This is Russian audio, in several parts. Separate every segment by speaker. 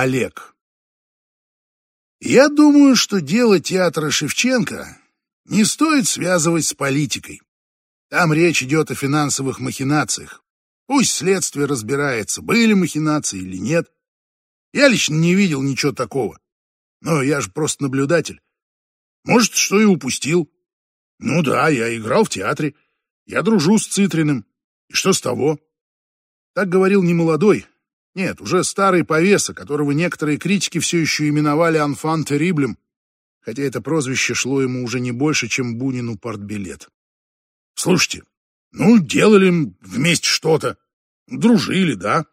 Speaker 1: Олег. Я думаю, что дело театра Шевченко не стоит связывать с политикой. Там речь идет о финансовых махинациях. Пусть следствие разбирается, были махинации или нет. Я лично не видел ничего такого. Но я же просто наблюдатель. Может, что и упустил. Ну да, я играл в театре. Я дружу с Цитриным. И что с того? Так говорил не молодой, нет, уже старый повеса, которого некоторые критики все еще именовали «Анфан Териблем», хотя это прозвище шло ему уже не больше, чем Бунину портбилет. Слушайте, ну, делали вместе что-то, дружили, да?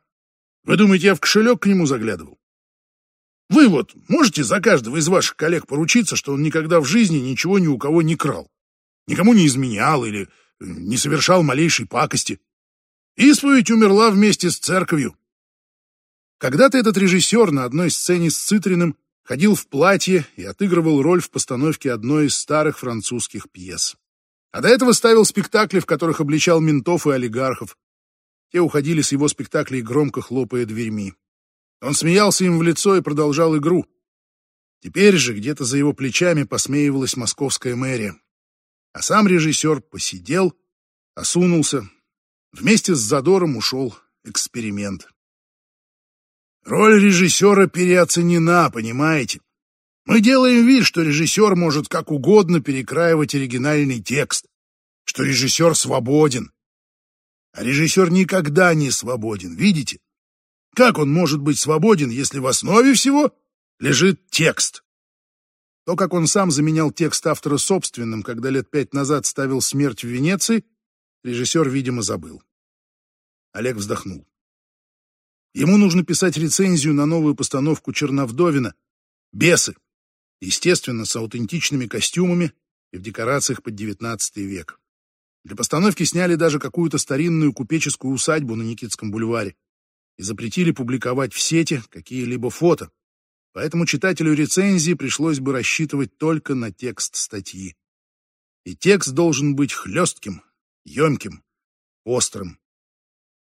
Speaker 1: Вы думаете, я в кошелек к нему заглядывал? Вы вот можете за каждого из ваших коллег поручиться, что он никогда в жизни ничего ни у кого не крал, никому не изменял или не совершал малейшей пакости. Исповедь умерла вместе с церковью. Когда-то этот режиссер на одной сцене с Цитриным ходил в платье и отыгрывал роль в постановке одной из старых французских пьес. А до этого ставил спектакли, в которых обличал ментов и олигархов. Те уходили с его спектаклей, громко хлопая дверьми. Он смеялся им в лицо и продолжал игру. Теперь же где-то за его плечами посмеивалась московская мэрия. А сам режиссер посидел, осунулся. Вместе с задором ушел эксперимент. Роль режиссера переоценена, понимаете? Мы делаем вид, что режиссер может как угодно перекраивать оригинальный текст, что режиссер свободен. А режиссер никогда не свободен, видите? Как он может быть свободен, если в основе всего лежит текст? То, как он сам заменял текст автора собственным, когда лет пять назад ставил «Смерть в Венеции», режиссер, видимо, забыл. Олег вздохнул. Ему нужно писать рецензию на новую постановку Черновдовина «Бесы», естественно, с аутентичными костюмами и в декорациях под XIX век. Для постановки сняли даже какую-то старинную купеческую усадьбу на Никитском бульваре и запретили публиковать в сети какие-либо фото, поэтому читателю рецензии пришлось бы рассчитывать только на текст статьи. И текст должен быть хлестким, емким, острым.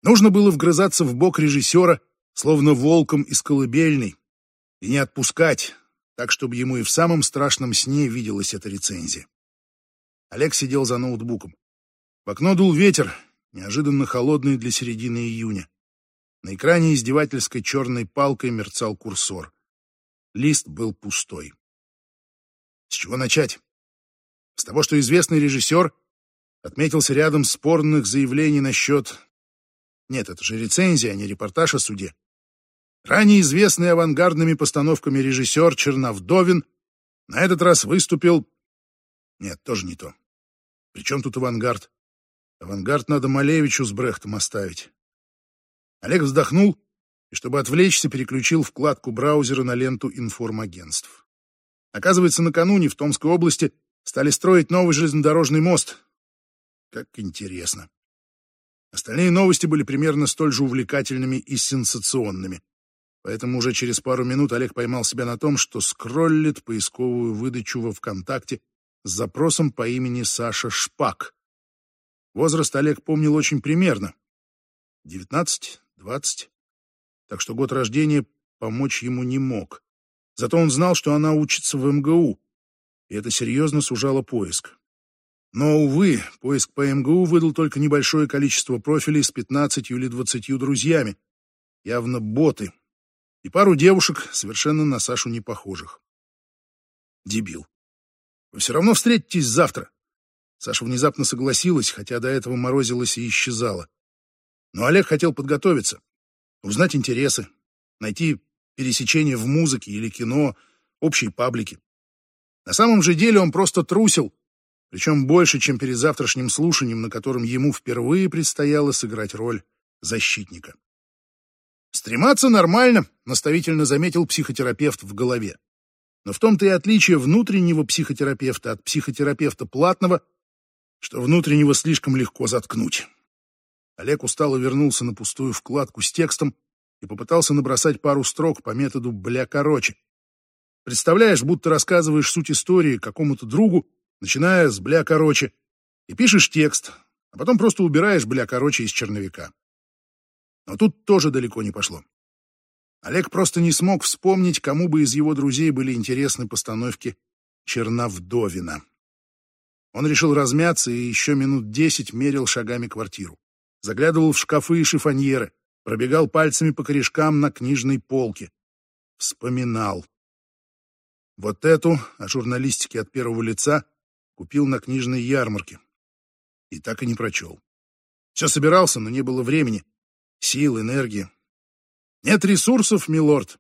Speaker 1: Нужно было вгрызаться в бок режиссера, словно волком из колыбельной, и не отпускать, так, чтобы ему и в самом страшном сне виделась эта рецензия. Олег сидел за ноутбуком. В окно дул ветер, неожиданно холодный для середины июня. На экране издевательской черной палкой мерцал курсор. Лист был пустой. С чего начать? С того, что известный режиссер отметился рядом спорных заявлений насчет нет, это же рецензия, а не репортаж о суде. Ранее известный авангардными постановками режиссер Черновдовин на этот раз выступил... Нет, тоже не то. Причем тут авангард? Авангард надо Малевичу с Брехтом оставить. Олег вздохнул и, чтобы отвлечься, переключил вкладку браузера на ленту информагентств. Оказывается, накануне в Томской области стали строить новый железнодорожный мост. Как интересно. Остальные новости были примерно столь же увлекательными и сенсационными. Поэтому уже через пару минут Олег поймал себя на том, что скроллит поисковую выдачу во ВКонтакте с запросом по имени Саша Шпак. Возраст Олег помнил очень примерно. 19-20. Так что год рождения помочь ему не мог. Зато он знал, что она учится в МГУ, и это серьезно сужало поиск. Но, увы, поиск по МГУ выдал только небольшое количество профилей с 15 или 20 друзьями. Явно боты. И пару девушек, совершенно на Сашу не похожих. Дебил. Вы все равно встретитесь завтра. Саша внезапно согласилась, хотя до этого морозилась и исчезала. Но Олег хотел подготовиться, узнать интересы, найти пересечения в музыке или кино, общие паблики. На самом же деле он просто трусил, причем больше, чем перед завтрашним слушанием, на котором ему впервые предстояло сыграть роль защитника. «Стрематься нормально», — наставительно заметил психотерапевт в голове. Но в том-то и отличие внутреннего психотерапевта от психотерапевта платного, что внутреннего слишком легко заткнуть. Олег устало вернулся на пустую вкладку с текстом и попытался набросать пару строк по методу «бля короче». Представляешь, будто рассказываешь суть истории какому-то другу, начиная с «бля короче», и пишешь текст, а потом просто убираешь «бля короче» из черновика. Но тут тоже далеко не пошло. Олег просто не смог вспомнить, кому бы из его друзей были интересны постановки Черновдовина. Он решил размяться и еще минут десять мерил шагами квартиру. Заглядывал в шкафы и шифоньеры, пробегал пальцами по корешкам на книжной полке. Вспоминал. Вот эту, о журналистике от первого лица, купил на книжной ярмарке. И так и не прочел. Все собирался, но не было времени, сил, энергии. Нет ресурсов, милорд.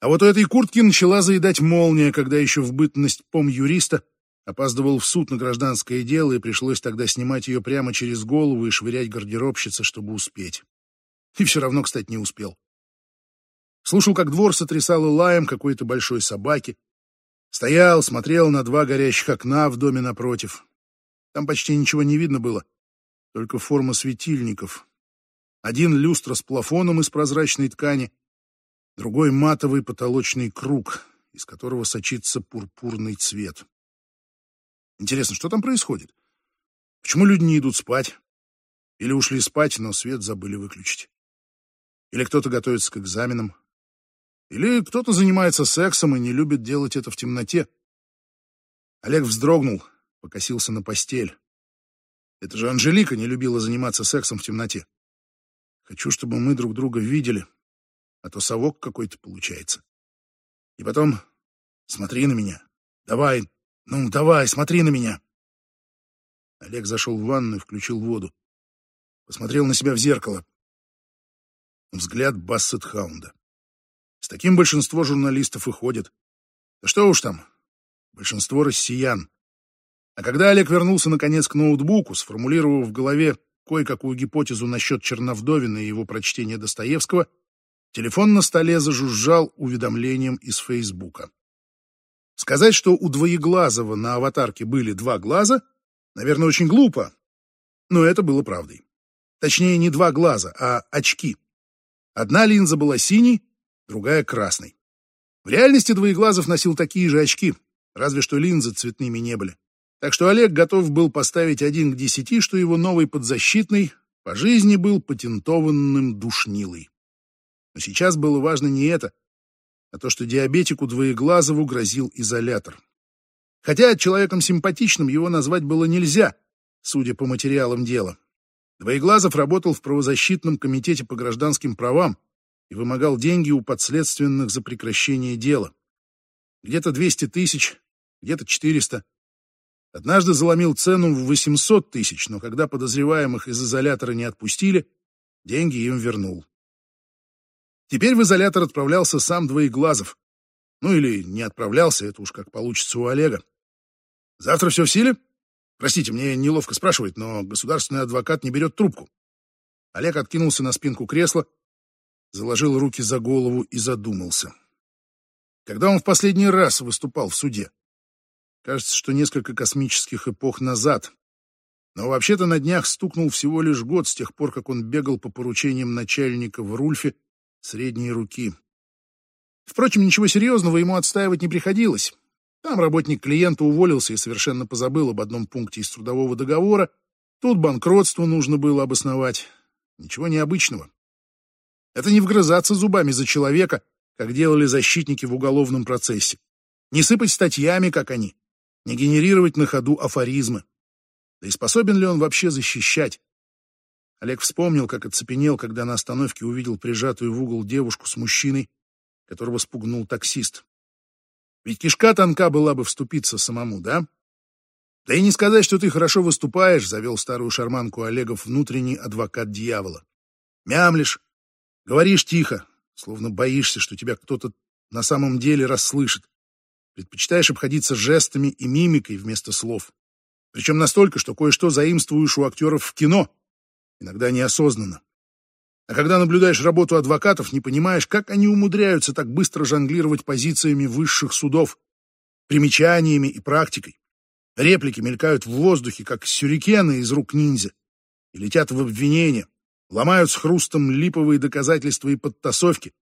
Speaker 1: А вот у этой куртки начала заедать молния, когда еще в бытность пом-юриста опаздывал в суд на гражданское дело, и пришлось тогда снимать ее прямо через голову и швырять гардеробщице, чтобы успеть. И все равно, кстати, не успел. Слушал, как двор сотрясало лаем какой-то большой собаки. Стоял, смотрел на два горящих окна в доме напротив. Там почти ничего не видно было, только форма светильников. Один люстра с плафоном из прозрачной ткани, другой матовый потолочный круг, из которого сочится пурпурный цвет. Интересно, что там происходит? Почему люди не идут спать? Или ушли спать, но свет забыли выключить? Или кто-то готовится к экзаменам? Или кто-то занимается сексом и не любит делать это в темноте? Олег вздрогнул, покосился на постель. Это же Анжелика не любила заниматься сексом в темноте. Хочу, чтобы мы друг друга видели, а то совок какой-то получается. И потом, смотри на меня. Давай, ну, давай, смотри на меня. Олег зашел в ванную, включил воду. Посмотрел на себя в зеркало. Взгляд Бассет-хаунда. С таким большинство журналистов и ходит. Да что уж там, большинство россиян. А когда Олег вернулся наконец к ноутбуку, сформулировав в голове кое-какую гипотезу насчет Черновдовина и его прочтения Достоевского, телефон на столе зажужжал уведомлением из Фейсбука. Сказать, что у Двоеглазого на аватарке были два глаза, наверное, очень глупо, но это было правдой. Точнее, не два глаза, а очки. Одна линза была синей, другая — красной. В реальности Двоеглазов носил такие же очки, разве что линзы цветными не были. Так что Олег готов был поставить один к десяти, что его новый подзащитный по жизни был патентованным душнилой. Но сейчас было важно не это, а то, что диабетику Двоеглазову грозил изолятор. Хотя человеком симпатичным его назвать было нельзя, судя по материалам дела. Двоеглазов работал в правозащитном комитете по гражданским правам и вымогал деньги у подследственных за прекращение дела. Где-то 200 тысяч, где-то 400. Однажды заломил цену в 800 тысяч, но когда подозреваемых из изолятора не отпустили, деньги им вернул. Теперь в изолятор отправлялся сам Двоеглазов. Ну или не отправлялся, это уж как получится у Олега. Завтра все в силе? Простите, мне неловко спрашивать, но государственный адвокат не берет трубку. Олег откинулся на спинку кресла, заложил руки за голову и задумался. Когда он в последний раз выступал в суде? Кажется, что несколько космических эпох назад. Но вообще-то на днях стукнул всего лишь год с тех пор, как он бегал по поручениям начальника в Рульфе средней руки. Впрочем, ничего серьезного ему отстаивать не приходилось. Там работник клиента уволился и совершенно позабыл об одном пункте из трудового договора. Тут банкротство нужно было обосновать. Ничего необычного. Это не вгрызаться зубами за человека, как делали защитники в уголовном процессе. Не сыпать статьями, как они не генерировать на ходу афоризмы. Да и способен ли он вообще защищать? Олег вспомнил, как оцепенел, когда на остановке увидел прижатую в угол девушку с мужчиной, которого спугнул таксист. Ведь кишка тонка была бы вступиться самому, да? Да и не сказать, что ты хорошо выступаешь, завел старую шарманку Олегов внутренний адвокат дьявола. Мямлишь, говоришь тихо, словно боишься, что тебя кто-то на самом деле расслышит. Предпочитаешь обходиться жестами и мимикой вместо слов. Причем настолько, что кое-что заимствуешь у актеров в кино, иногда неосознанно. А когда наблюдаешь работу адвокатов, не понимаешь, как они умудряются так быстро жонглировать позициями высших судов, примечаниями и практикой. Реплики мелькают в воздухе, как сюрикены из рук ниндзя, и летят в обвинения, ломают с хрустом липовые доказательства и подтасовки.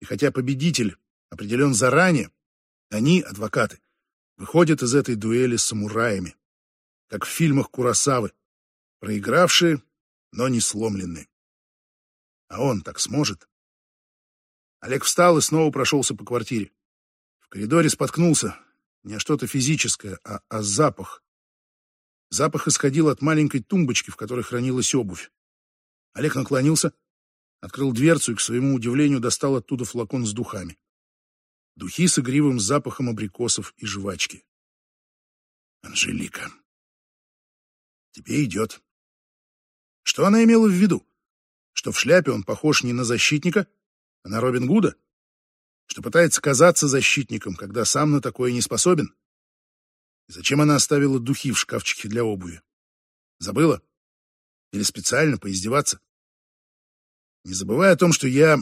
Speaker 1: И хотя победитель определен заранее, они, адвокаты, выходят из этой дуэли самураями, как в фильмах Курасавы, проигравшие, но не сломленные. А он так сможет? Олег встал и снова прошелся по квартире. В коридоре споткнулся. Не что-то физическое, а, а запах. Запах исходил от маленькой тумбочки, в которой хранилась обувь. Олег наклонился, открыл дверцу и, к своему удивлению, достал оттуда флакон с духами. Духи с игривым запахом абрикосов и жвачки. Анжелика. Тебе идет. Что она имела в виду? Что в шляпе он похож не на защитника, а на Робин Гуда? Что пытается казаться защитником, когда сам на такое не способен? И зачем она оставила духи в шкафчике для обуви? Забыла? Или специально поиздеваться? Не забывай о том, что я...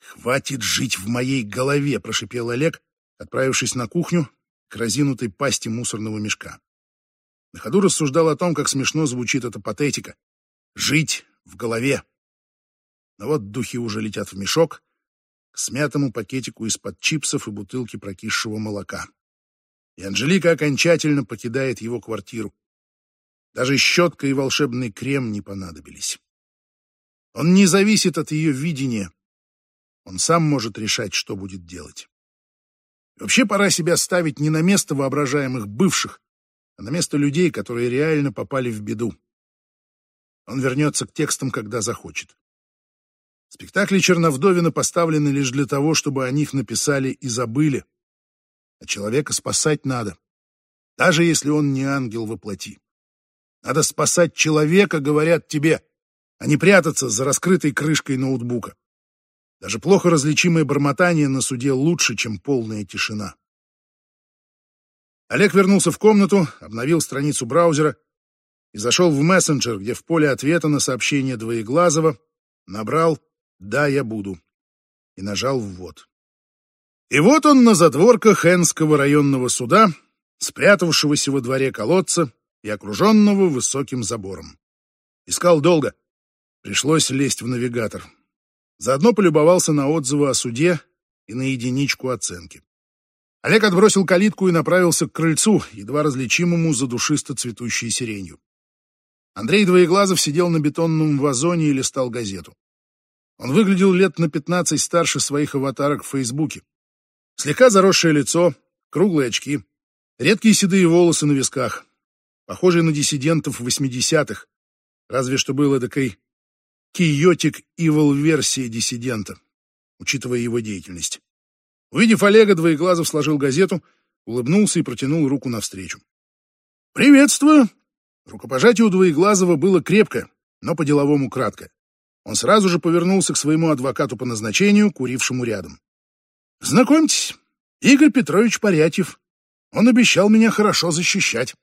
Speaker 1: «Хватит жить в моей голове!» — прошипел Олег, отправившись на кухню к разинутой пасти мусорного мешка. На ходу рассуждал о том, как смешно звучит эта патетика. «Жить в голове!» Но вот духи уже летят в мешок, к смятому пакетику из-под чипсов и бутылки прокисшего молока. И Анжелика окончательно покидает его квартиру. Даже щетка и волшебный крем не понадобились. Он не зависит от ее видения. Он сам может решать, что будет делать. вообще пора себя ставить не на место воображаемых бывших, а на место людей, которые реально попали в беду. Он вернется к текстам, когда захочет. Спектакли Черновдовина поставлены лишь для того, чтобы о них написали и забыли. А человека спасать надо, даже если он не ангел во плоти. Надо спасать человека, говорят тебе, а не прятаться за раскрытой крышкой ноутбука. Даже плохо различимое бормотание на суде лучше, чем полная тишина. Олег вернулся в комнату, обновил страницу браузера и зашел в мессенджер, где в поле ответа на сообщение Двоеглазого набрал «Да, я буду» и нажал «Ввод». И вот он на задворках Энского районного суда, спрятавшегося во дворе колодца и окруженного высоким забором. Искал долго. Пришлось лезть в навигатор. Заодно полюбовался на отзывы о суде и на единичку оценки. Олег отбросил калитку и направился к крыльцу, едва различимому за душисто цветущей сиренью. Андрей Двоеглазов сидел на бетонном вазоне и листал газету. Он выглядел лет на пятнадцать старше своих аватарок в Фейсбуке. Слегка заросшее лицо, круглые очки, редкие седые волосы на висках, похожий на диссидентов восьмидесятых, разве что был эдакой киотик ивол версия диссидента, учитывая его деятельность. Увидев Олега, Двоеглазов сложил газету, улыбнулся и протянул руку навстречу. «Приветствую!» Рукопожатие у Двоеглазова было крепкое, но по-деловому кратко. Он сразу же повернулся к своему адвокату по назначению, курившему рядом. Знакомьтесь, Игорь Петрович Порятьев. Он обещал меня хорошо защищать.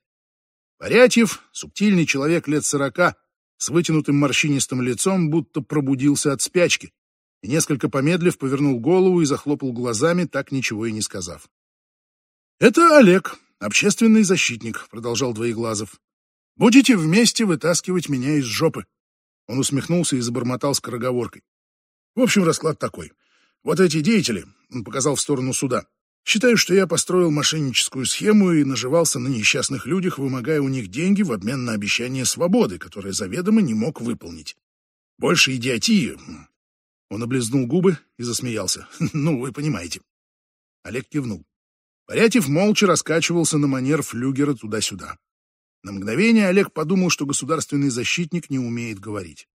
Speaker 1: Порятьев, субтильный человек лет сорока, с вытянутым морщинистым лицом, будто пробудился от спячки, и несколько помедлив повернул голову и захлопал глазами, так ничего и не сказав. «Это Олег, общественный защитник», — продолжал Двоеглазов. «Будете вместе вытаскивать меня из жопы». Он усмехнулся и забормотал скороговоркой. «В общем, расклад такой. Вот эти деятели, он показал в сторону суда, считают, что я построил мошенническую схему и наживался на несчастных людях, вымогая у них деньги в обмен на обещание свободы, которое заведомо не мог выполнить. Больше идиотии. Он облизнул губы и засмеялся. Ну, вы понимаете. Олег кивнул. Порятев молча раскачивался на манер флюгера туда-сюда. На мгновение Олег подумал, что государственный защитник не умеет говорить.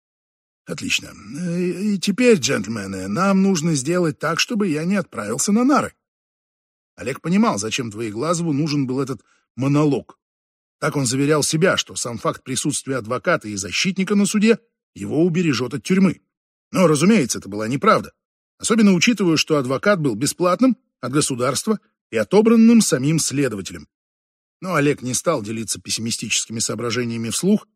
Speaker 1: Отлично. И теперь, джентльмены, нам нужно сделать так, чтобы я не отправился на нары. Олег понимал, зачем Двоеглазову нужен был этот монолог. Так он заверял себя, что сам факт присутствия адвоката и защитника на суде его убережет от тюрьмы. Но, разумеется, это была неправда. Особенно учитывая, что адвокат был бесплатным от государства и отобранным самим следователем. Но Олег не стал делиться пессимистическими соображениями вслух,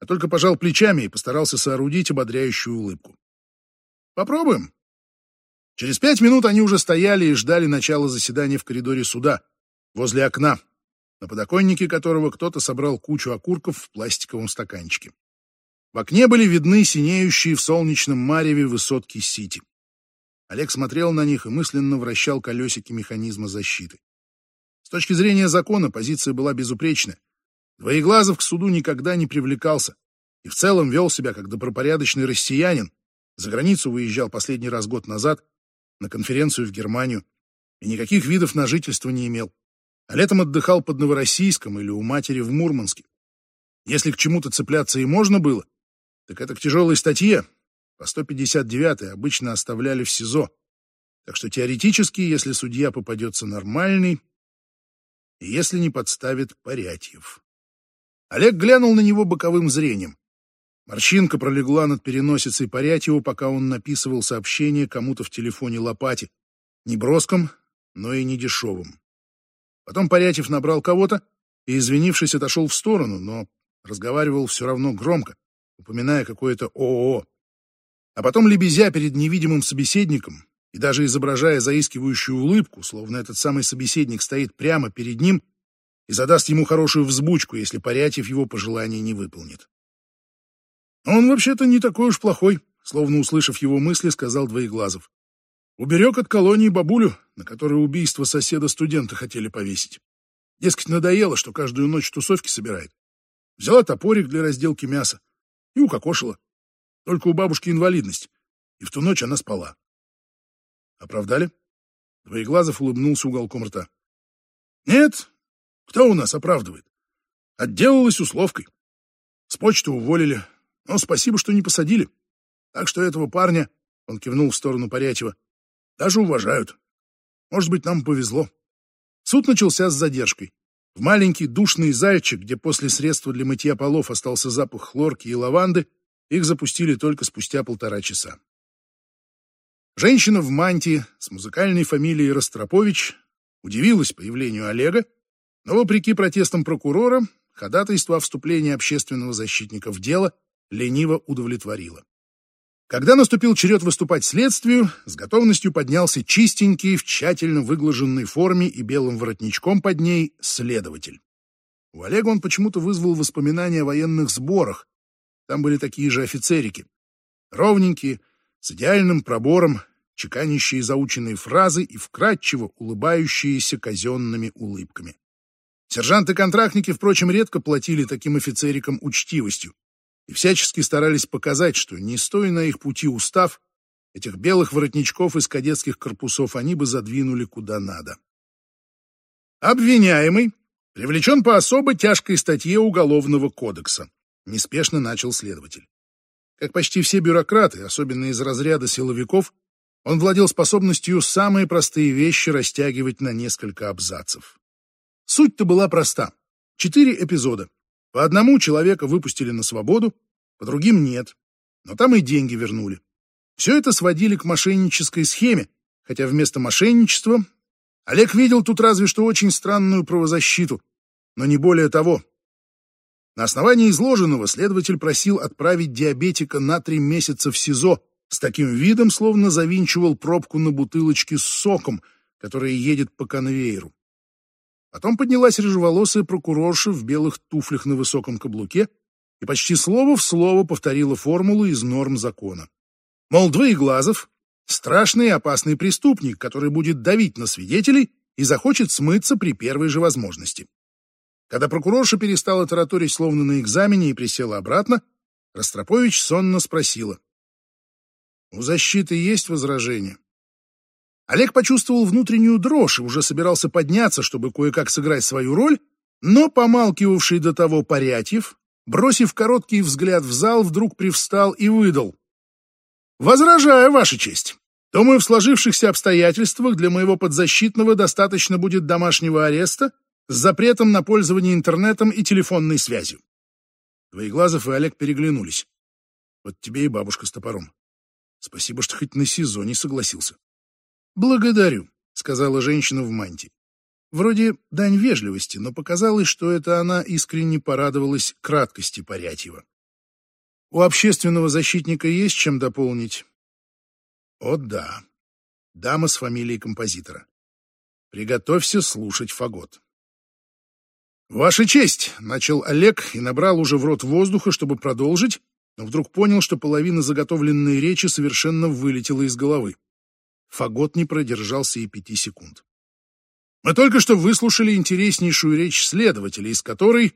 Speaker 1: а только пожал плечами и постарался соорудить ободряющую улыбку. «Попробуем». Через пять минут они уже стояли и ждали начала заседания в коридоре суда, возле окна, на подоконнике которого кто-то собрал кучу окурков в пластиковом стаканчике. В окне были видны синеющие в солнечном мареве высотки Сити. Олег смотрел на них и мысленно вращал колесики механизма защиты. С точки зрения закона позиция была безупречная. Двоеглазов к суду никогда не привлекался и в целом вел себя как добропорядочный россиянин, За границу выезжал последний раз год назад на конференцию в Германию и никаких видов на жительство не имел. А летом отдыхал под Новороссийском или у матери в Мурманске. Если к чему-то цепляться и можно было, так это к тяжелой статье. По 159 обычно оставляли в СИЗО. Так что теоретически, если судья попадется нормальный, если не подставит Порятьев. Олег глянул на него боковым зрением. Морщинка пролегла над переносицей Порятьеву, пока он написывал сообщение кому-то в телефоне лопате. Не броском, но и не дешевым. Потом Порятьев набрал кого-то и, извинившись, отошел в сторону, но разговаривал все равно громко, упоминая какое-то ООО. А потом, лебезя перед невидимым собеседником и даже изображая заискивающую улыбку, словно этот самый собеседник стоит прямо перед ним и задаст ему хорошую взбучку, если Порятьев его пожелания не выполнит. Он вообще-то не такой уж плохой, словно услышав его мысли, сказал Двоеглазов. Уберег от колонии бабулю, на которой убийство соседа-студента хотели повесить. Дескать, надоело, что каждую ночь тусовки собирает. Взяла топорик для разделки мяса и укокошила. Только у бабушки инвалидность, и в ту ночь она спала. Оправдали? Двоеглазов улыбнулся уголком рта. Нет, кто у нас оправдывает? Отделалась условкой. С почты уволили, но спасибо, что не посадили. Так что этого парня, он кивнул в сторону Порятьева, даже уважают. Может быть, нам повезло. Суд начался с задержкой. В маленький душный зайчик, где после средства для мытья полов остался запах хлорки и лаванды, их запустили только спустя полтора часа. Женщина в мантии с музыкальной фамилией Ростропович удивилась появлению Олега, но, вопреки протестам прокурора, ходатайство о вступлении общественного защитника в дело лениво удовлетворила. Когда наступил черед выступать следствию, с готовностью поднялся чистенький, в тщательно выглаженной форме и белым воротничком под ней следователь. У Олега он почему-то вызвал воспоминания о военных сборах. Там были такие же офицерики. Ровненькие, с идеальным пробором, чеканящие заученные фразы и вкрадчиво улыбающиеся казенными улыбками. Сержанты-контрактники, впрочем, редко платили таким офицерикам учтивостью и всячески старались показать, что, не стоя на их пути устав, этих белых воротничков из кадетских корпусов они бы задвинули куда надо. Обвиняемый привлечен по особо тяжкой статье Уголовного кодекса, неспешно начал следователь. Как почти все бюрократы, особенно из разряда силовиков, он владел способностью самые простые вещи растягивать на несколько абзацев. Суть-то была проста. Четыре эпизода. По одному человека выпустили на свободу, по другим нет. Но там и деньги вернули. Все это сводили к мошеннической схеме, хотя вместо мошенничества Олег видел тут разве что очень странную правозащиту, но не более того. На основании изложенного следователь просил отправить диабетика на три месяца в СИЗО с таким видом, словно завинчивал пробку на бутылочке с соком, которая едет по конвейеру. Потом поднялась рыжеволосая прокурорша в белых туфлях на высоком каблуке и почти слово в слово повторила формулу из норм закона. Мол, Двоеглазов — страшный и опасный преступник, который будет давить на свидетелей и захочет смыться при первой же возможности. Когда прокурорша перестала тараторить словно на экзамене и присела обратно, Ростропович сонно спросила. «У защиты есть возражения?» Олег почувствовал внутреннюю дрожь и уже собирался подняться, чтобы кое-как сыграть свою роль, но помалкивавший до того Порятьев, бросив короткий взгляд в зал, вдруг привстал и выдал. «Возражаю, Ваша честь. Думаю, в сложившихся обстоятельствах для моего подзащитного достаточно будет домашнего ареста с запретом на пользование интернетом и телефонной связью». Двоеглазов и Олег переглянулись. «Вот тебе и бабушка с топором. Спасибо, что хоть на СИЗО не согласился». «Благодарю», — сказала женщина в мантии. Вроде дань вежливости, но показалось, что это она искренне порадовалась краткости Порятьева. «У общественного защитника есть чем дополнить?» «О да, дама с фамилией композитора. Приготовься слушать фагот». «Ваша честь!» — начал Олег и набрал уже в рот воздуха, чтобы продолжить, но вдруг понял, что половина заготовленной речи совершенно вылетела из головы. Фагот не продержался и пяти секунд. Мы только что выслушали интереснейшую речь следователя, из которой...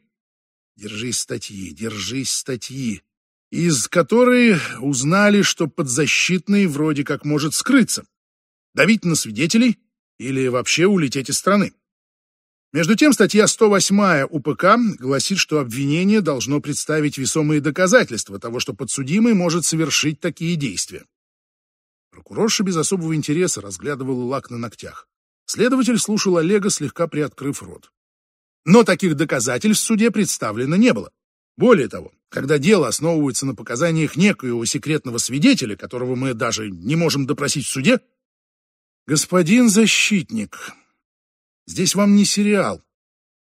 Speaker 1: Держись статьи, держись статьи. из которой узнали, что подзащитный вроде как может скрыться, давить на свидетелей или вообще улететь из страны. Между тем, статья 108 УПК гласит, что обвинение должно представить весомые доказательства того, что подсудимый может совершить такие действия. Прокурорша без особого интереса разглядывала лак на ногтях. Следователь слушал Олега, слегка приоткрыв рот. Но таких доказательств в суде представлено не было. Более того, когда дело основывается на показаниях некоего секретного свидетеля, которого мы даже не можем допросить в суде, господин защитник, Здесь вам не сериал.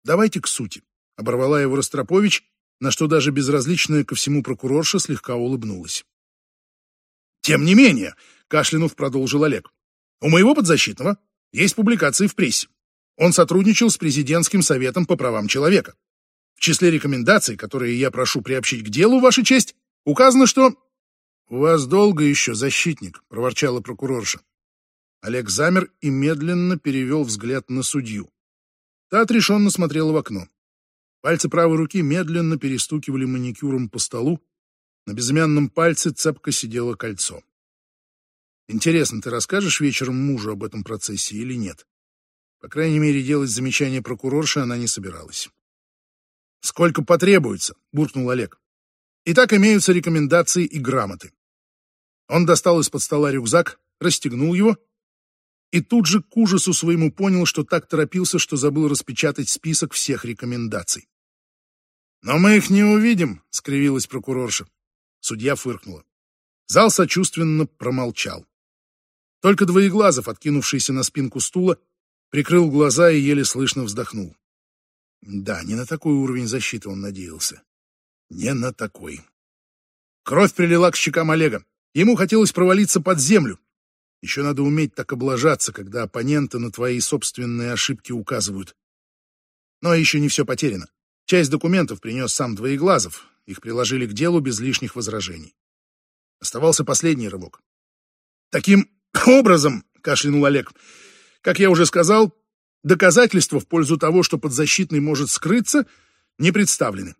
Speaker 1: Давайте к сути. Оборвала его Ростропович, на что даже безразличная ко всему прокурорша слегка улыбнулась. Тем не менее, кашлянув продолжил Олег, у моего подзащитного есть публикации в прессе. Он сотрудничал с президентским советом по правам человека. В числе рекомендаций, которые я прошу приобщить к делу, Ваша честь, указано, что... — У вас долго еще защитник, — проворчала прокурорша. Олег замер и медленно перевел взгляд на судью. Та отрешенно смотрела в окно. Пальцы правой руки медленно перестукивали маникюром по столу. На безымянном пальце цепко сидело кольцо. Интересно, ты расскажешь вечером мужу об этом процессе или нет? По крайней мере, делать замечание прокурорши она не собиралась. «Сколько потребуется?» — буркнул Олег. «Итак, имеются рекомендации и грамоты». Он достал из-под стола рюкзак, расстегнул его и тут же к ужасу своему понял, что так торопился, что забыл распечатать список всех рекомендаций. «Но мы их не увидим», — скривилась прокурорша. Судья фыркнула. Зал сочувственно промолчал. Только Двоеглазов, откинувшийся на спинку стула, прикрыл глаза и еле слышно вздохнул. Да, не на такой уровень защиты он надеялся. Не на такой. Кровь прилила к щекам Олега. Ему хотелось провалиться под землю, еще надо уметь так облажаться, когда оппоненты на твои собственные ошибки указывают. Но еще не все потеряно. Часть документов принес сам Двоеглазов. Их приложили к делу без лишних возражений. Оставался последний рывок. Таким образом, кашлянул Олег, как я уже сказал, доказательства в пользу того, что подзащитный может скрыться, не представлены.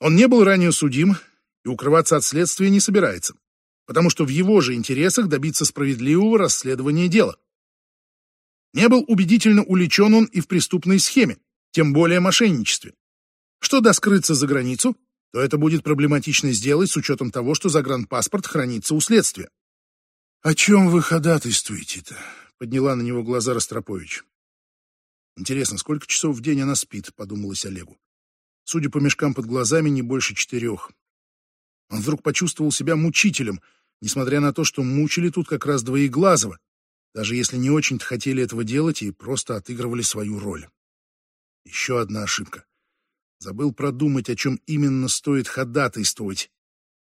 Speaker 1: Он не был ранее судим и укрываться от следствия не собирается потому что в его же интересах добиться справедливого расследования дела. Не был убедительно уличен он и в преступной схеме, тем более мошенничестве. Что до скрыться за границу, то это будет проблематично сделать с учетом того, что загранпаспорт хранится у следствия. — О чем вы ходатайствуете-то? — подняла на него глаза Ростропович. Интересно, сколько часов в день она спит, подумалось Олегу. Судя по мешкам под глазами, не больше четырех. Он вдруг почувствовал себя мучителем, несмотря на то, что мучили тут как раз Двоеглазого, даже если не очень-то хотели этого делать и просто отыгрывали свою роль. Еще одна ошибка. Забыл продумать, о чем именно стоит ходатайствовать.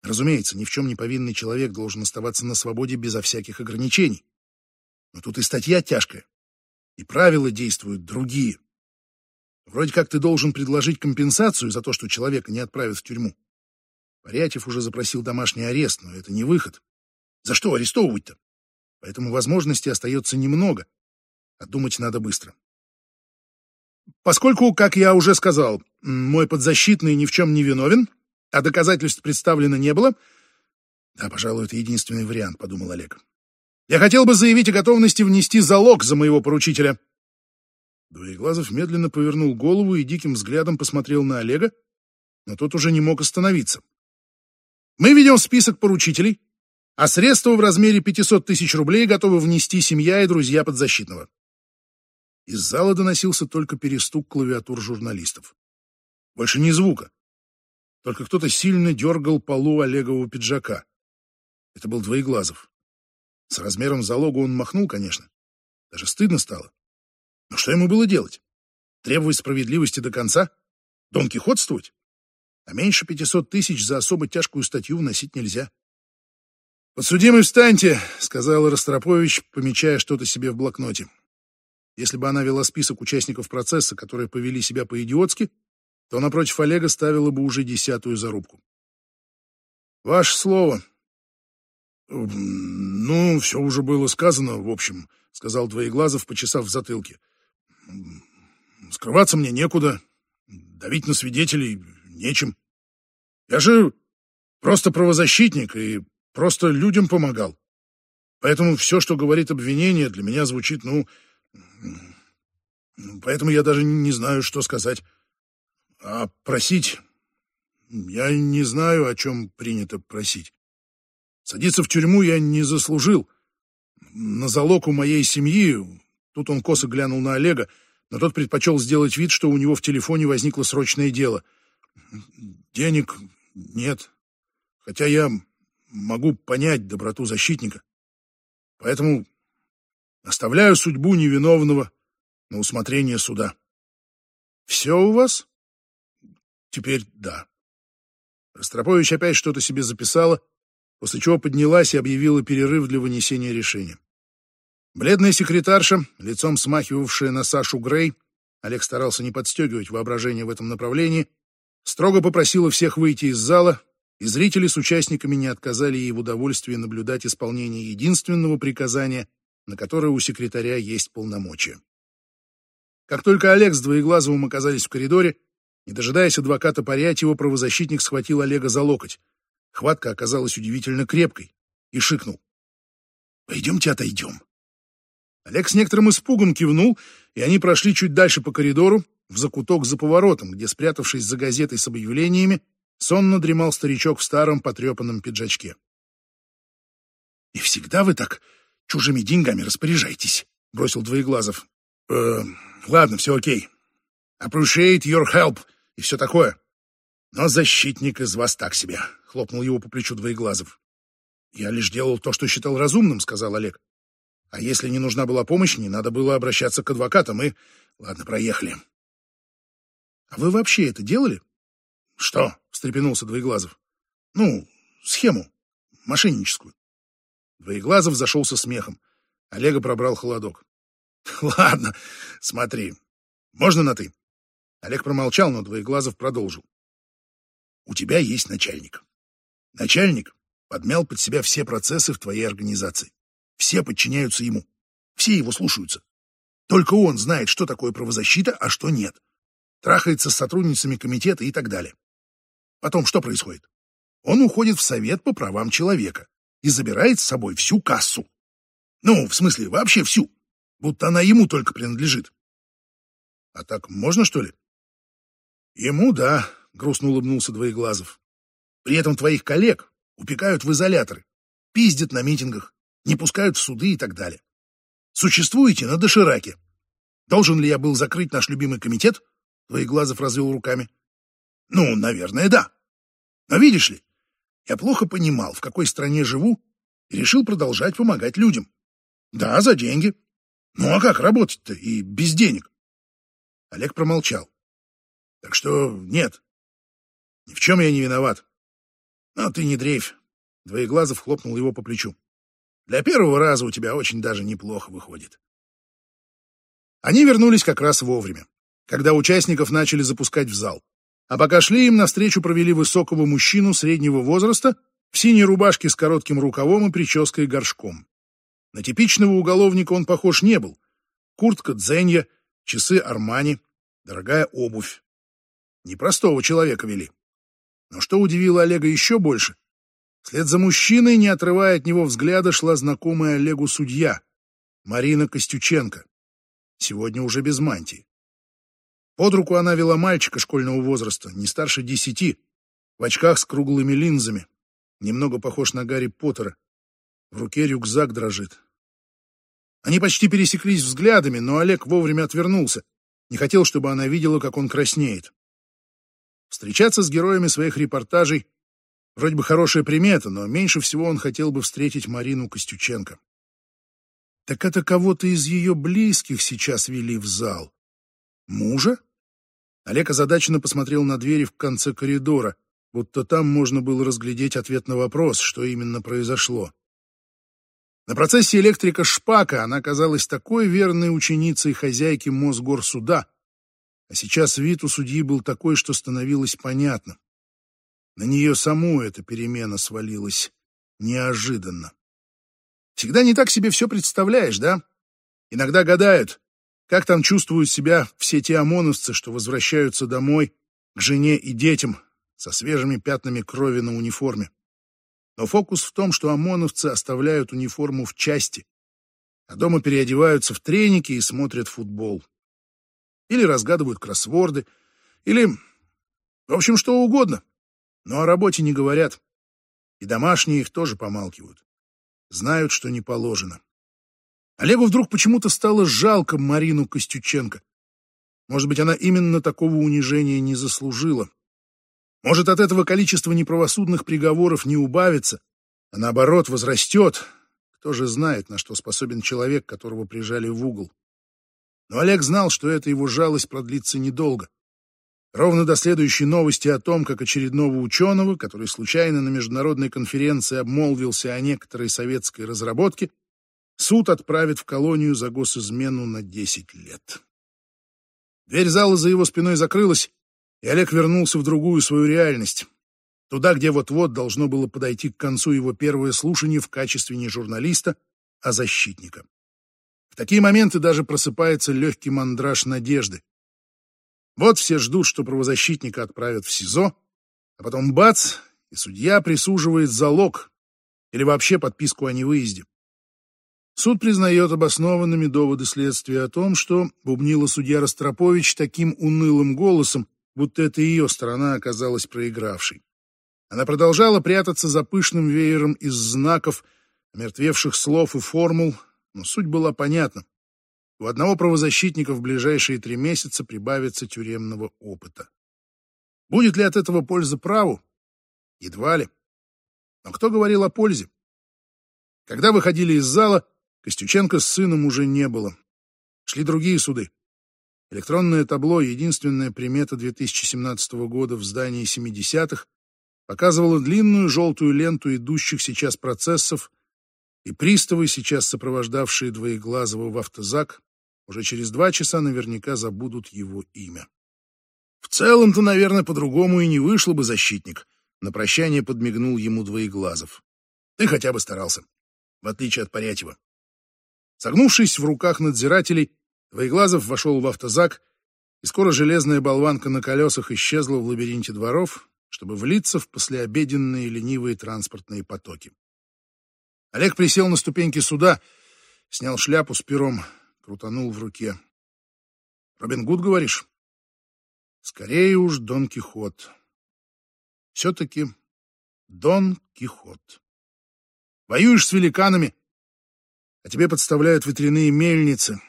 Speaker 1: Разумеется, ни в чем не повинный человек должен оставаться на свободе безо всяких ограничений. Но тут и статья тяжкая, и правила действуют другие. Вроде как ты должен предложить компенсацию за то, что человека не отправят в тюрьму. Парятьев уже запросил домашний арест, но это не выход. За что арестовывать-то? Поэтому возможностей остается немного, а думать надо быстро. Поскольку, как я уже сказал, мой подзащитный ни в чем не виновен, а доказательств представлено не было, да, пожалуй, это единственный вариант, подумал Олег. Я хотел бы заявить о готовности внести залог за моего поручителя. Двоеглазов медленно повернул голову и диким взглядом посмотрел на Олега, но тот уже не мог остановиться. Мы ведем список поручителей, а средства в размере 500 тысяч рублей готовы внести семья и друзья подзащитного. Из зала доносился только перестук клавиатур журналистов. Больше ни звука. Только кто-то сильно дергал полу Олегового пиджака. Это был Двоеглазов. С размером залога он махнул, конечно. Даже стыдно стало. Но что ему было делать? Требовать справедливости до конца? Дон Кихотствовать? а меньше 500 тысяч за особо тяжкую статью вносить нельзя. «Подсудимый, встаньте!» — сказал Ростропович, помечая что-то себе в блокноте. Если бы она вела список участников процесса, которые повели себя по-идиотски, то напротив Олега ставила бы уже десятую зарубку. «Ваше слово». «Ну, все уже было сказано, в общем», — сказал Двоеглазов, почесав в затылке. «Скрываться мне некуда, давить на свидетелей нечем. Я же просто правозащитник и просто людям помогал. Поэтому все, что говорит обвинение, для меня звучит, ну... Поэтому я даже не знаю, что сказать. А просить... Я не знаю, о чем принято просить. Садиться в тюрьму я не заслужил. На залог у моей семьи... Тут он косо глянул на Олега, но тот предпочел сделать вид, что у него в телефоне возникло срочное дело. Денег нет, хотя я могу понять доброту защитника. Поэтому оставляю судьбу невиновного на усмотрение суда. Все у вас? Теперь да. Ростропович опять что-то себе записала, после чего поднялась и объявила перерыв для вынесения решения. Бледная секретарша, лицом смахивавшая на Сашу Грей, Олег старался не подстегивать воображение в этом направлении, строго попросила всех выйти из зала, и зрители с участниками не отказали ей в удовольствии наблюдать исполнение единственного приказания, на которое у секретаря есть полномочия. Как только Олег с Двоеглазовым оказались в коридоре, не дожидаясь адвоката Парятьева, правозащитник схватил Олега за локоть. Хватка оказалась удивительно крепкой и шикнул. «Пойдемте отойдем». Олег с некоторым испугом кивнул, и они прошли чуть дальше по коридору, в закуток за поворотом, где, спрятавшись за газетой с объявлениями, сонно дремал старичок в старом потрепанном пиджачке. «И всегда вы так чужими деньгами распоряжаетесь», — бросил Двоеглазов. «Э, ладно, все окей. Appreciate your help все такое. Но защитник из вас так себе», — хлопнул его по плечу Двоеглазов. «Я лишь делал то, что считал разумным», — сказал Олег. «А если не нужна была помощь, не надо было обращаться к адвокатам и... Ладно, проехали». «А вы вообще это делали?» «Что?» — встрепенулся Двоеглазов. «Ну, схему. Мошенническую». Двоеглазов зашелся смехом. Олега пробрал холодок. «Ладно, смотри. Можно на «ты»?» Олег промолчал, но Двоеглазов продолжил. «У тебя есть начальник. Начальник подмял под себя все процессы в твоей организации. Все подчиняются ему. Все его слушаются. Только он знает, что такое правозащита, а что нет. Трахается с сотрудницами комитета и так далее. Потом что происходит? Он уходит в Совет по правам человека и забирает с собой всю кассу. Ну, в смысле, вообще всю. Будто она ему только принадлежит. А так можно, что ли? Ему да, грустно улыбнулся Двоеглазов. При этом твоих коллег упекают в изоляторы, пиздят на митингах, не пускают в суды и так далее. Существуете на дошираке. Должен ли я был закрыть наш любимый комитет? Двоеглазов развел руками. Ну, наверное, да. Но видишь ли, я плохо понимал, в какой стране живу, и решил продолжать помогать людям. Да, за деньги. Ну а как работать-то и без денег? Олег промолчал. Так что нет, ни в чем я не виноват. Но ты не дрейфь. Двоеглазов хлопнул его по плечу. Для первого раза у тебя очень даже неплохо выходит. Они вернулись как раз вовремя, когда участников начали запускать в зал. А пока шли, им навстречу провели высокого мужчину среднего возраста в синей рубашке с коротким рукавом и прической горшком. На типичного уголовника он похож не был. Куртка дзенья, часы Армани, дорогая обувь. Непростого человека вели. Но что удивило Олега еще больше, вслед за мужчиной, не отрывая от него взгляда, шла знакомая Олегу судья, Марина Костюченко. Сегодня уже без мантии. Под руку она вела мальчика школьного возраста, не старше десяти, в очках с круглыми линзами, немного похож на Гарри Поттера. В руке рюкзак дрожит. Они почти пересеклись взглядами, но Олег вовремя отвернулся. Не хотел, чтобы она видела, как он краснеет. Встречаться с героями своих репортажей вроде бы хорошая примета, но меньше всего он хотел бы встретить Марину Костюченко. Так это кого-то из ее близких сейчас вели в зал. Мужа? Олег озадаченно посмотрел на двери в конце коридора, будто там можно было разглядеть ответ на вопрос, что именно произошло. На процессе электрика Шпака она казалась такой верной ученицей хозяйки Мосгорсуда, а сейчас вид у судьи был такой, что становилось понятно. На нее саму эта перемена свалилась неожиданно. Всегда не так себе все представляешь, да? Иногда гадают, как там чувствуют себя все те ОМОНовцы, что возвращаются домой к жене и детям, со свежими пятнами крови на униформе. Но фокус в том, что ОМОНовцы оставляют униформу в части, а дома переодеваются в треники и смотрят футбол. Или разгадывают кроссворды, или... В общем, что угодно. Но о работе не говорят. И домашние их тоже помалкивают. Знают, что не положено. Олегу вдруг почему-то стало жалко Марину Костюченко. Может быть, она именно такого унижения не заслужила. Может, от этого количество неправосудных приговоров не убавится, а наоборот возрастет. Кто же знает, на что способен человек, которого прижали в угол. Но Олег знал, что эта его жалость продлится недолго. Ровно до следующей новости о том, как очередного ученого, который случайно на международной конференции обмолвился о некоторой советской разработке, суд отправит в колонию за госизмену на 10 лет. Дверь зала за его спиной закрылась, и Олег вернулся в другую свою реальность, туда, где вот-вот должно было подойти к концу его первое слушание в качестве не журналиста, а защитника. В такие моменты даже просыпается легкий мандраж надежды. Вот все ждут, что правозащитника отправят в СИЗО, а потом бац, и судья присуживает залог или вообще подписку о невыезде. Суд признает обоснованными доводы следствия о том, что бубнила судья Ростропович таким унылым голосом, будто это ее сторона оказалась проигравшей. Она продолжала прятаться за пышным веером из знаков, мертвевших слов и формул, но суть была понятна. У одного правозащитника в ближайшие три месяца прибавится тюремного опыта. Будет ли от этого польза праву? Едва ли. Но кто говорил о пользе? Когда выходили из зала, Костюченко с сыном уже не было. Шли другие суды. Электронное табло, единственная примета 2017 года в здании 70-х, показывало длинную желтую ленту идущих сейчас процессов, и приставы, сейчас сопровождавшие Двоеглазого в автозак, уже через два часа наверняка забудут его имя. В целом-то, наверное, по-другому и не вышло бы защитник. На прощание подмигнул ему Двоеглазов. Ты хотя бы старался, в отличие от Порятьева. Согнувшись в руках надзирателей, Двоеглазов вошел в автозак, и скоро железная болванка на колесах исчезла в лабиринте дворов, чтобы влиться в послеобеденные ленивые транспортные потоки. Олег присел на ступеньки суда, снял шляпу с пером, крутанул в руке. «Робин Гуд, говоришь?» «Скорее уж Дон Кихот». «Все-таки Дон Кихот. Воюешь с великанами, а тебе подставляют ветряные мельницы»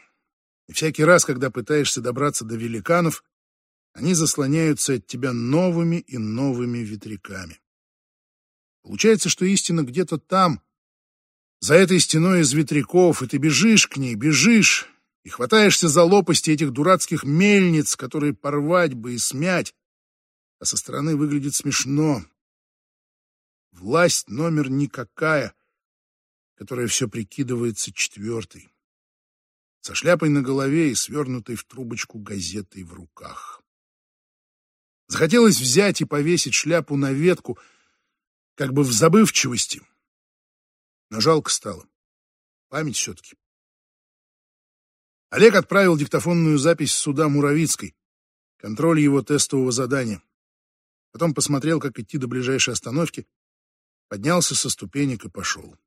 Speaker 1: И всякий раз, когда пытаешься добраться до великанов, они заслоняются от тебя новыми и новыми ветряками. Получается, что истина где-то там, за этой стеной из ветряков, и ты бежишь к ней, бежишь, и хватаешься за лопасти этих дурацких мельниц, которые порвать бы и смять, а со стороны выглядит смешно. Власть номер никакая, которая все прикидывается четвертой со шляпой на голове и свернутой в трубочку газетой в руках. Захотелось взять и повесить шляпу на ветку, как бы в забывчивости. Но жалко стало. Память все-таки. Олег отправил диктофонную запись суда Муравицкой, контроль его тестового задания. Потом посмотрел, как идти до ближайшей остановки, поднялся со ступенек и пошел.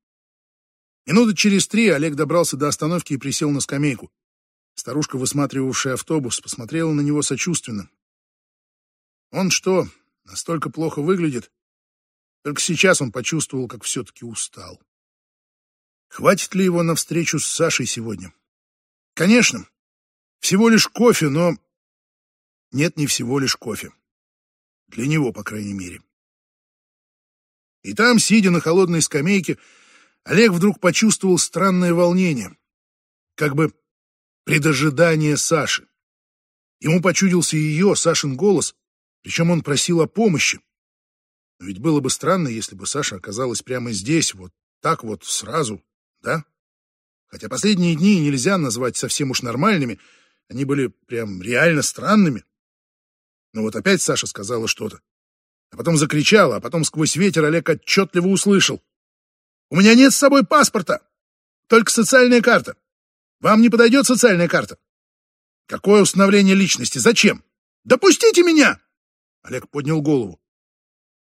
Speaker 1: Минуты через три Олег добрался до остановки и присел на скамейку. Старушка, высматривавшая автобус, посмотрела на него сочувственно. Он что, настолько плохо выглядит? Только сейчас он почувствовал, как все-таки устал. Хватит ли его на встречу с Сашей сегодня? Конечно. Всего лишь кофе, но... Нет, не всего лишь кофе. Для него, по крайней мере. И там, сидя на холодной скамейке, Олег вдруг почувствовал странное волнение, как бы предожидание Саши. Ему почудился ее, Сашин голос, причем он просил о помощи. Но ведь было бы странно, если бы Саша оказалась прямо здесь, вот так вот сразу, да? Хотя последние дни нельзя назвать совсем уж нормальными, они были прям реально странными. Но вот опять Саша сказала что-то, а потом закричала, а потом сквозь ветер Олег отчетливо услышал. У меня нет с собой паспорта, только социальная карта. Вам не подойдет социальная карта? Какое установление личности? Зачем? Допустите меня!» Олег поднял голову.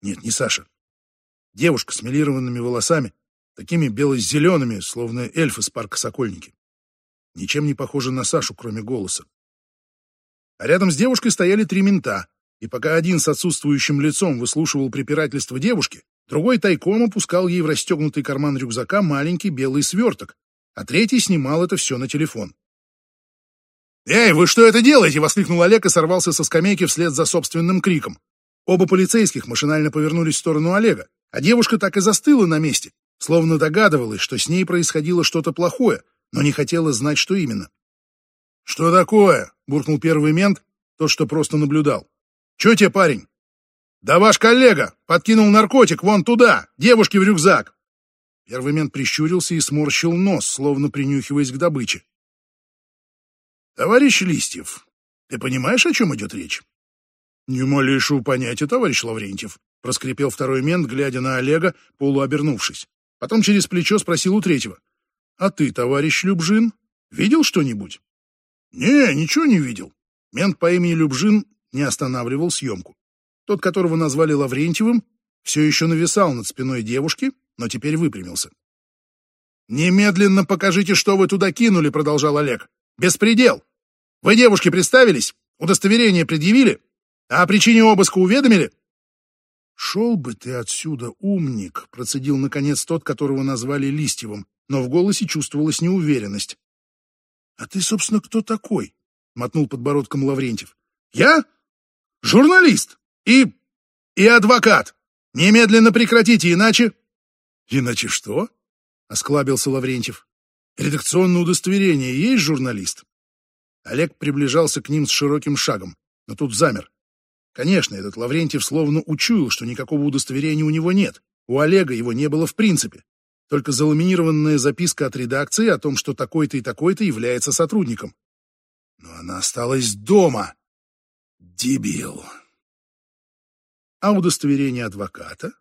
Speaker 1: Нет, не Саша. Девушка с милированными волосами, такими бело-зелеными, словно эльф из парка Сокольники. Ничем не похожа на Сашу, кроме голоса. А рядом с девушкой стояли три мента, и пока один с отсутствующим лицом выслушивал препирательство девушки, другой тайком опускал ей в расстегнутый карман рюкзака маленький белый сверток, а третий снимал это все на телефон. «Эй, вы что это делаете?» — воскликнул Олег и сорвался со скамейки вслед за собственным криком. Оба полицейских машинально повернулись в сторону Олега, а девушка так и застыла на месте, словно догадывалась, что с ней происходило что-то плохое, но не хотела знать, что именно. «Что такое?» — буркнул первый мент, тот, что просто наблюдал. «Чё тебе, парень?» «Да ваш коллега подкинул наркотик вон туда, девушке в рюкзак!» Первый мент прищурился и сморщил нос, словно принюхиваясь к добыче. «Товарищ Листьев, ты понимаешь, о чем идет речь?» «Не малейшего понятия, товарищ Лаврентьев», — проскрипел второй мент, глядя на Олега, полуобернувшись. Потом через плечо спросил у третьего. «А ты, товарищ Любжин, видел что-нибудь?» «Не, ничего не видел». Мент по имени Любжин не останавливал съемку. Тот, которого назвали Лаврентьевым, все еще нависал над спиной девушки, но теперь выпрямился. «Немедленно покажите, что вы туда кинули», — продолжал Олег. «Беспредел! Вы девушке представились? Удостоверение предъявили? А о причине обыска уведомили?» «Шел бы ты отсюда, умник», — процедил наконец тот, которого назвали Листьевым, но в голосе чувствовалась неуверенность. «А ты, собственно, кто такой?» — мотнул подбородком Лаврентьев. «Я? Журналист и... и адвокат. Немедленно прекратите, иначе...» «Иначе что?» — осклабился Лаврентьев. «Редакционное удостоверение есть журналист?» Олег приближался к ним с широким шагом, но тут замер. Конечно, этот Лаврентьев словно учуял, что никакого удостоверения у него нет. У Олега его не было в принципе. Только заламинированная записка от редакции о том, что такой-то и такой-то является сотрудником. Но она осталась дома. Дебил. А удостоверение адвоката?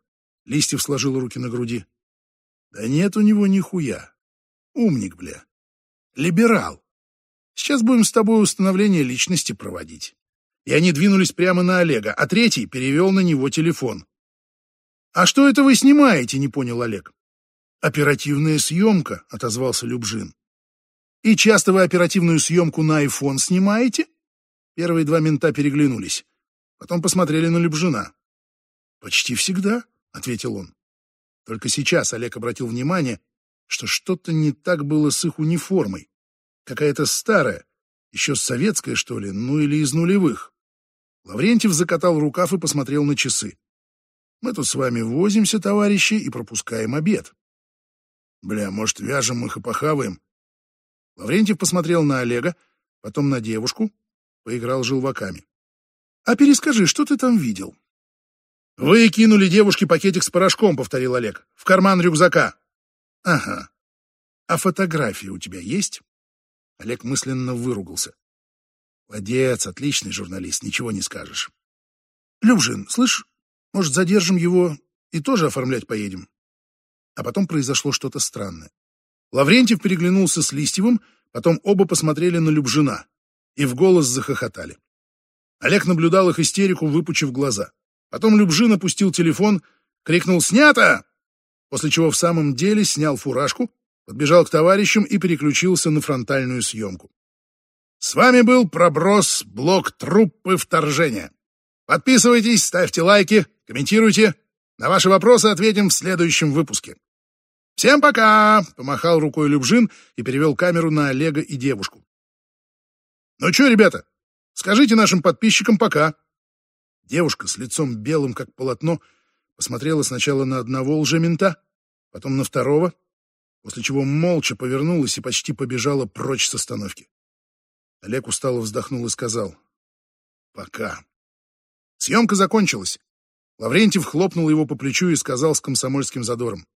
Speaker 1: Листьев сложил руки на груди. Да нет у него нихуя. Умник, бля. Либерал. Сейчас будем с тобой установление личности проводить и они двинулись прямо на Олега, а третий перевел на него телефон. «А что это вы снимаете?» — не понял Олег. «Оперативная съемка», — отозвался Любжин. «И часто вы оперативную съемку на айфон снимаете?» Первые два мента переглянулись. Потом посмотрели на Любжина. «Почти всегда», — ответил он. Только сейчас Олег обратил внимание, что что-то не так было с их униформой. Какая-то старая, еще советская, что ли, ну или из нулевых. Лаврентьев закатал рукав и посмотрел на часы. «Мы тут с вами возимся, товарищи, и пропускаем обед. Бля, может, вяжем их и похаваем?» Лаврентьев посмотрел на Олега, потом на девушку, поиграл желваками. «А перескажи, что ты там видел?» «Вы кинули девушке пакетик с порошком», — повторил Олег, — «в карман рюкзака». «Ага. А фотографии у тебя есть?» Олег мысленно выругался. Молодец, отличный журналист, ничего не скажешь. Любжин, слышь, может, задержим его и тоже оформлять поедем? А потом произошло что-то странное. Лаврентьев переглянулся с Листьевым, потом оба посмотрели на Любжина и в голос захохотали. Олег наблюдал их истерику, выпучив глаза. Потом Любжин опустил телефон, крикнул «Снято!», после чего в самом деле снял фуражку, подбежал к товарищам и переключился на фронтальную съемку. С вами был проброс блок труппы вторжения. Подписывайтесь, ставьте лайки, комментируйте. На ваши вопросы ответим в следующем выпуске. Всем пока! Помахал рукой Любжин и перевел камеру на Олега и девушку. Ну что, ребята, скажите нашим подписчикам пока. Девушка с лицом белым, как полотно, посмотрела сначала на одного лжемента, потом на второго, после чего молча повернулась и почти побежала прочь с остановки. Олег устало вздохнул и сказал «Пока». Съемка закончилась. Лаврентьев хлопнул его по плечу и сказал с комсомольским задором.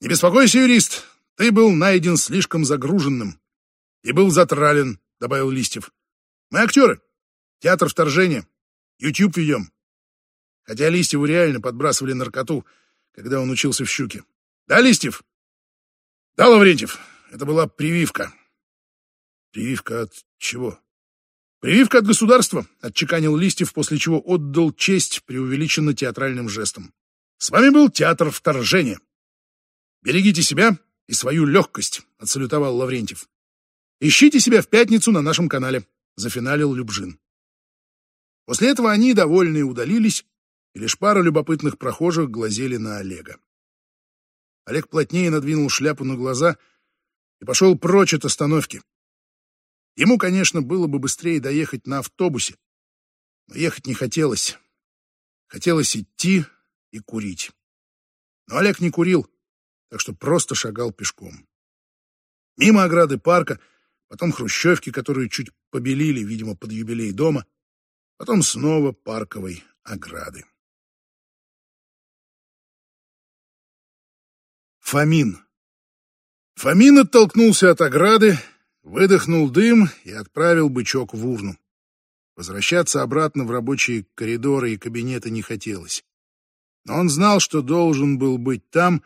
Speaker 1: «Не беспокойся, юрист, ты был найден слишком загруженным. И был затрален», — добавил Листьев. «Мы актеры. Театр вторжения. Ютьюб ведем». Хотя Листьеву реально подбрасывали наркоту, когда он учился в «Щуке». «Да, Листьев?» «Да, Лаврентьев, это была прививка». Прививка от чего? Прививка от государства, отчеканил Листьев, после чего отдал честь преувеличенно театральным жестом. С вами был театр вторжения. Берегите себя и свою легкость, отсалютовал Лаврентьев. Ищите себя в пятницу на нашем канале, зафиналил Любжин. После этого они, довольные, удалились, и лишь пара любопытных прохожих глазели на Олега. Олег плотнее надвинул шляпу на глаза и пошел прочь от остановки. Ему, конечно, было бы быстрее доехать на автобусе, но ехать не хотелось. Хотелось идти и курить. Но Олег не курил, так что просто шагал пешком. Мимо ограды парка, потом хрущевки, которые чуть побелили, видимо, под юбилей дома, потом снова парковой ограды. Фомин. Фомин оттолкнулся от ограды Выдохнул дым и отправил бычок в урну. Возвращаться обратно в рабочие коридоры и кабинеты не хотелось. Но он знал, что должен был быть там,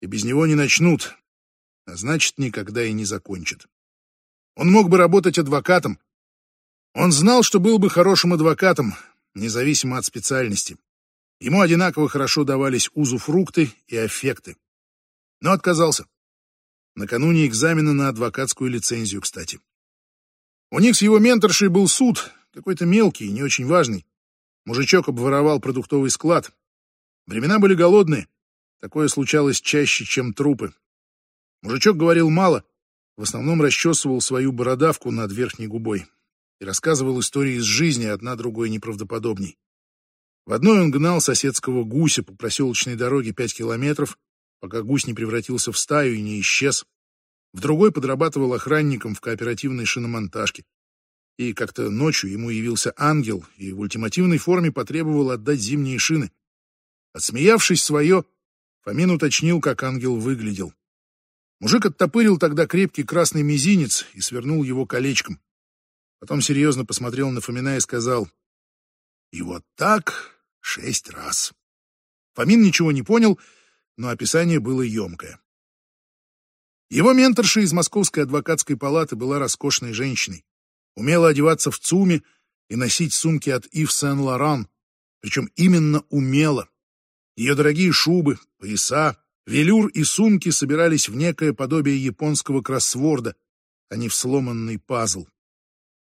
Speaker 1: и без него не начнут, а значит, никогда и не закончат. Он мог бы работать адвокатом. Он знал, что был бы хорошим адвокатом, независимо от специальности. Ему одинаково хорошо давались узуфрукты и аффекты. Но отказался. Накануне экзамена на адвокатскую лицензию, кстати. У них с его менторшей был суд, какой-то мелкий не очень важный. Мужичок обворовал продуктовый склад. Времена были голодные. Такое случалось чаще, чем трупы. Мужичок говорил мало, в основном расчесывал свою бородавку над верхней губой и рассказывал истории из жизни, одна другой неправдоподобней. В одной он гнал соседского гуся по проселочной дороге пять километров, пока гусь не превратился в стаю и не исчез. В другой подрабатывал охранником в кооперативной шиномонтажке. И как-то ночью ему явился ангел и в ультимативной форме потребовал отдать зимние шины. Отсмеявшись свое, Фомин уточнил, как ангел выглядел. Мужик оттопырил тогда крепкий красный мизинец и свернул его колечком. Потом серьезно посмотрел на Фомина и сказал, «И вот так шесть раз». Фомин ничего не понял но описание было емкое. Его менторша из Московской адвокатской палаты была роскошной женщиной, умела одеваться в ЦУМе и носить сумки от Ив Сен-Лоран, причем именно умела. Ее дорогие шубы, пояса, велюр и сумки собирались в некое подобие японского кроссворда, а не в сломанный пазл.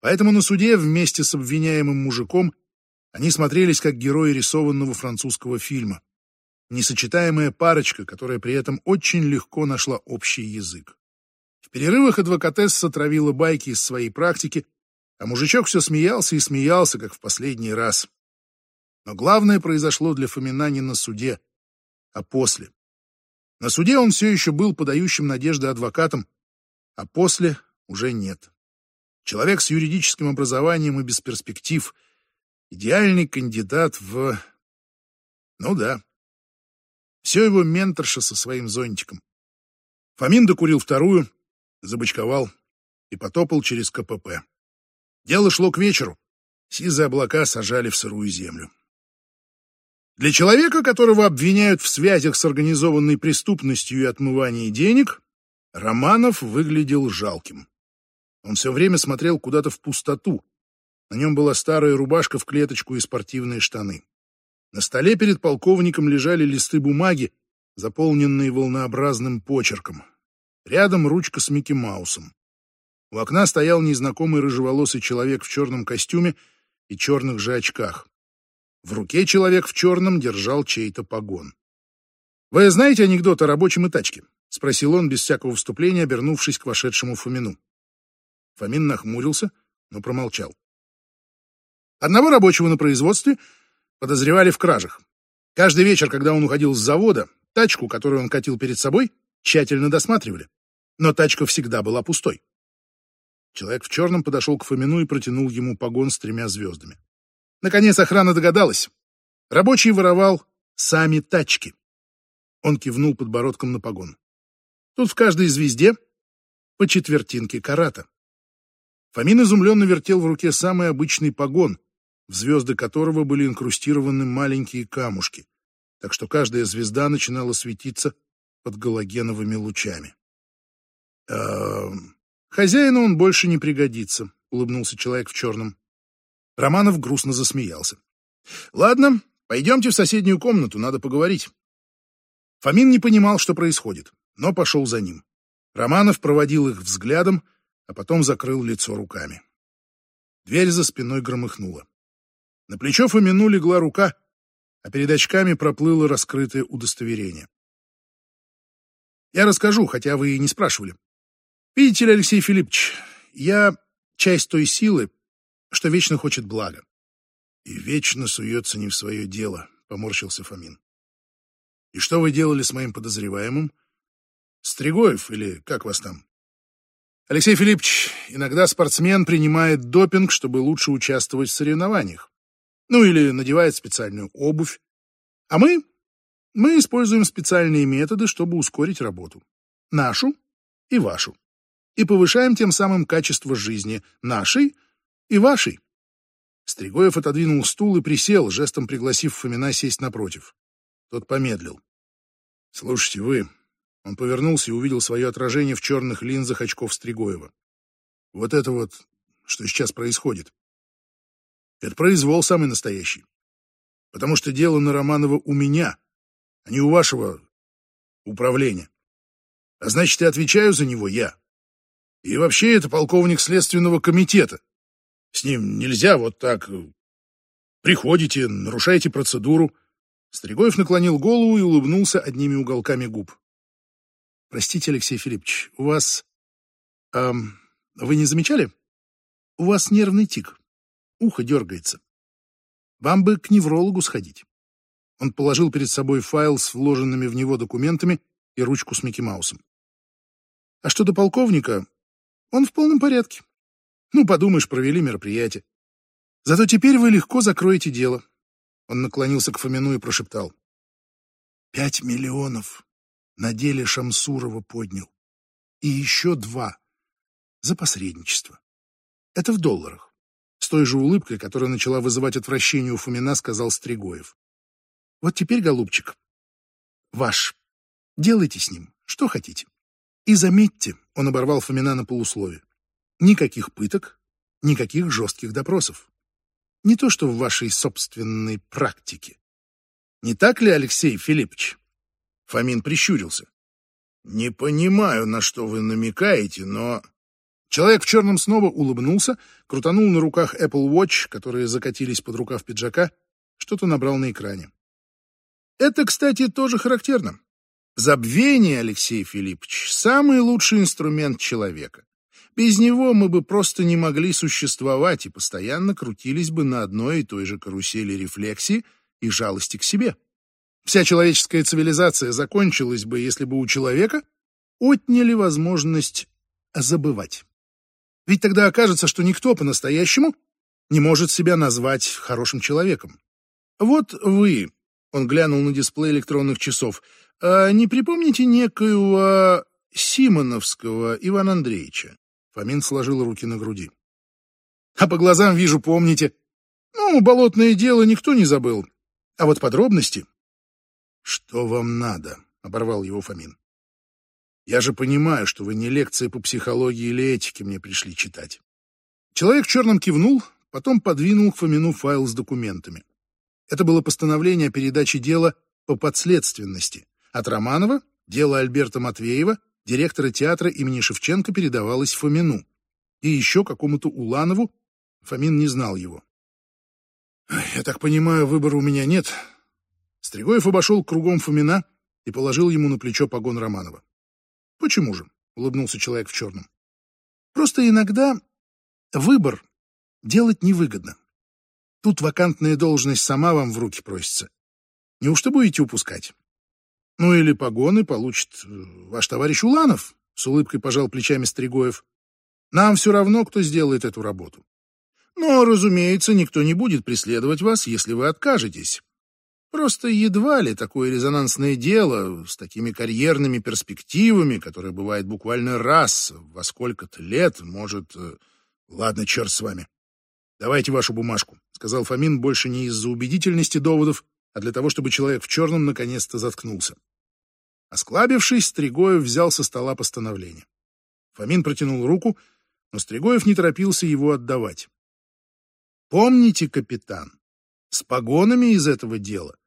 Speaker 1: Поэтому на суде вместе с обвиняемым мужиком они смотрелись как герои рисованного французского фильма несочетаемая парочка, которая при этом очень легко нашла общий язык. В перерывах адвокатесса травила байки из своей практики, а мужичок все смеялся и смеялся, как в последний раз. Но главное произошло для Фомина не на суде, а после. На суде он все еще был подающим надежды адвокатом, а после уже нет. Человек с юридическим образованием и без перспектив. Идеальный кандидат в... Ну да, все его менторша со своим зонтиком. Фомин докурил вторую, забочковал и потопал через КПП. Дело шло к вечеру. Сизые облака сажали в сырую землю. Для человека, которого обвиняют в связях с организованной преступностью и отмывании денег, Романов выглядел жалким. Он все время смотрел куда-то в пустоту. На нем была старая рубашка в клеточку и спортивные штаны. На столе перед полковником лежали листы бумаги, заполненные волнообразным почерком. Рядом ручка с Микки Маусом. У окна стоял незнакомый рыжеволосый человек в черном костюме и черных же очках. В руке человек в черном держал чей-то погон. «Вы знаете анекдот о рабочем и тачке?» — спросил он без всякого вступления, обернувшись к вошедшему Фомину. Фомин нахмурился, но промолчал. Одного рабочего на производстве подозревали в кражах. Каждый вечер, когда он уходил с завода, тачку, которую он катил перед собой, тщательно досматривали. Но тачка всегда была пустой. Человек в черном подошел к Фомину и протянул ему погон с тремя звездами. Наконец охрана догадалась. Рабочий воровал сами тачки. Он кивнул подбородком на погон. Тут в каждой звезде по четвертинке карата. Фомин изумленно вертел в руке самый обычный погон, в звезды которого были инкрустированы маленькие камушки, так что каждая звезда начинала светиться под галогеновыми лучами. «Э, «Хозяину он больше не пригодится», — улыбнулся человек в черном. Романов грустно засмеялся. «Ладно, пойдемте в соседнюю комнату, надо поговорить». Фомин не понимал, что происходит, но пошел за ним. Романов проводил их взглядом, а потом закрыл лицо руками. Дверь за спиной громыхнула. На плечо Фомину легла рука, а перед очками проплыло раскрытое удостоверение. Я расскажу, хотя вы и не спрашивали. Видите ли, Алексей Филиппович, я часть той силы, что вечно хочет блага. И вечно суется не в свое дело, — поморщился Фомин. И что вы делали с моим подозреваемым? Стригоев или как вас там? Алексей Филиппович, иногда спортсмен принимает допинг, чтобы лучше участвовать в соревнованиях. Ну или надевает специальную обувь. А мы? Мы используем специальные методы, чтобы ускорить работу. Нашу и вашу. И повышаем тем самым качество жизни нашей и вашей. Стригоев отодвинул стул и присел, жестом пригласив Фомина сесть напротив. Тот помедлил. «Слушайте, вы, он повернулся и увидел свое отражение в черных линзах очков Стригоева. Вот это вот, что сейчас происходит. Это произвол самый настоящий. Потому что дело на Романова у меня, а не у вашего управления. А значит, и отвечаю за него я. И вообще это полковник Следственного комитета. С ним нельзя вот так... Э, приходите, нарушаете процедуру. Стригоев наклонил голову и улыбнулся одними уголками губ. Простите, Алексей Филиппович, у вас... Эм, вы не замечали? У вас нервный тик. Ухо дергается. Вам бы к неврологу сходить. Он положил перед собой файл с вложенными в него документами и ручку с Микки Маусом. А что до полковника, он в полном порядке. Ну, подумаешь, провели мероприятие. Зато теперь вы легко закроете дело. Он наклонился к Фомину и прошептал. Пять миллионов на деле Шамсурова поднял. И еще два за посредничество. Это в долларах. С той же улыбкой, которая начала вызывать отвращение у Фомина, сказал Стригоев. Вот теперь, голубчик, ваш. Делайте с ним, что хотите. И заметьте, он оборвал Фомина на полуслове, никаких пыток, никаких жестких допросов. Не то, что в вашей собственной практике. Не так ли, Алексей Филиппович? Фомин прищурился. «Не понимаю, на что вы намекаете, но...» Человек в черном снова улыбнулся, крутанул на руках Apple Watch, которые закатились под рукав пиджака, что-то набрал на экране. Это, кстати, тоже характерно. Забвение, Алексей Филиппович, самый лучший инструмент человека. Без него мы бы просто не могли существовать и постоянно крутились бы на одной и той же карусели рефлексии и жалости к себе. Вся человеческая цивилизация закончилась бы, если бы у человека отняли возможность забывать. Ведь тогда окажется, что никто по-настоящему не может себя назвать хорошим человеком. Вот вы, он глянул на дисплей электронных часов, а не припомните некоего Симоновского Ивана Андреевича? Фомин сложил руки на груди. А по глазам вижу, помните. Ну, болотное дело никто не забыл. А вот подробности «Что вам надо?» — оборвал его Фомин. «Я же понимаю, что вы не лекции по психологии или этике мне пришли читать». Человек в черном кивнул, потом подвинул к Фомину файл с документами. Это было постановление о передаче дела по подследственности. От Романова дело Альберта Матвеева, директора театра имени Шевченко, передавалось Фомину. И еще какому-то Уланову, Фомин не знал его. «Я так понимаю, выбора у меня нет», Стригоев обошел кругом Фомина и положил ему на плечо погон Романова. «Почему же?» — улыбнулся человек в черном. «Просто иногда выбор делать невыгодно. Тут вакантная должность сама вам в руки просится. Неужто будете упускать? Ну или погоны получит э, ваш товарищ Уланов, — с улыбкой пожал плечами Стригоев. Нам все равно, кто сделает эту работу. Но, разумеется, никто не будет преследовать вас, если вы откажетесь. Просто едва ли такое резонансное дело с такими карьерными перспективами, которое бывает буквально раз во сколько-то лет, может... Э, ладно, черт с вами. Давайте вашу бумажку, — сказал Фомин больше не из-за убедительности доводов, а для того, чтобы человек в черном наконец-то заткнулся. Осклабившись, Стригоев взял со стола постановление. Фомин протянул руку, но Стригоев не торопился его отдавать. «Помните, капитан, с погонами из этого дела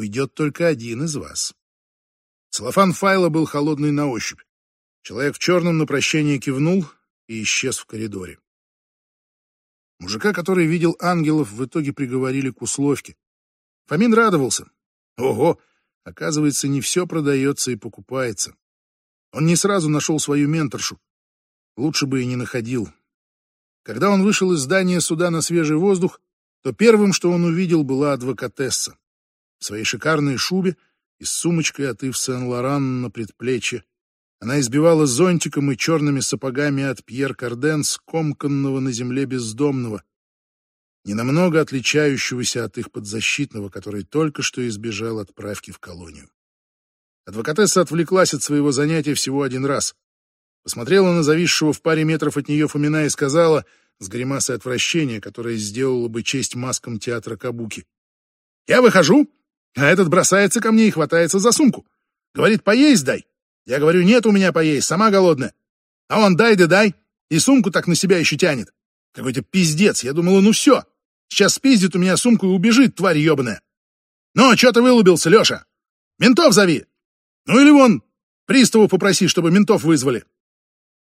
Speaker 1: уйдет только один из вас». Целлофан файла был холодный на ощупь. Человек в черном на прощание кивнул и исчез в коридоре. Мужика, который видел ангелов, в итоге приговорили к условке. Фомин радовался. Ого, оказывается, не все продается и покупается. Он не сразу нашел свою менторшу. Лучше бы и не находил. Когда он вышел из здания суда на свежий воздух, то первым, что он увидел, была адвокатесса. В своей шикарной шубе и с сумочкой от Ив Сен-Лоран на предплечье. Она избивала зонтиком и черными сапогами от Пьер Карден, скомканного на земле бездомного, ненамного отличающегося от их подзащитного, который только что избежал отправки в колонию. Адвокатесса отвлеклась от своего занятия всего один раз. Посмотрела на зависшего в паре метров от нее Фомина и сказала, с гримасой отвращения, которая сделала бы честь маскам театра Кабуки. «Я выхожу, а этот бросается ко мне и хватается за сумку. Говорит, поесть дай. Я говорю, нет у меня поесть, сама голодная. А он дай да дай, и сумку так на себя еще тянет. Какой-то пиздец. Я думала, ну все, сейчас спиздит у меня сумку и убежит, тварь ебаная. Ну, что ты вылубился, Леша? Ментов зови. Ну или вон, приставу попроси, чтобы ментов вызвали.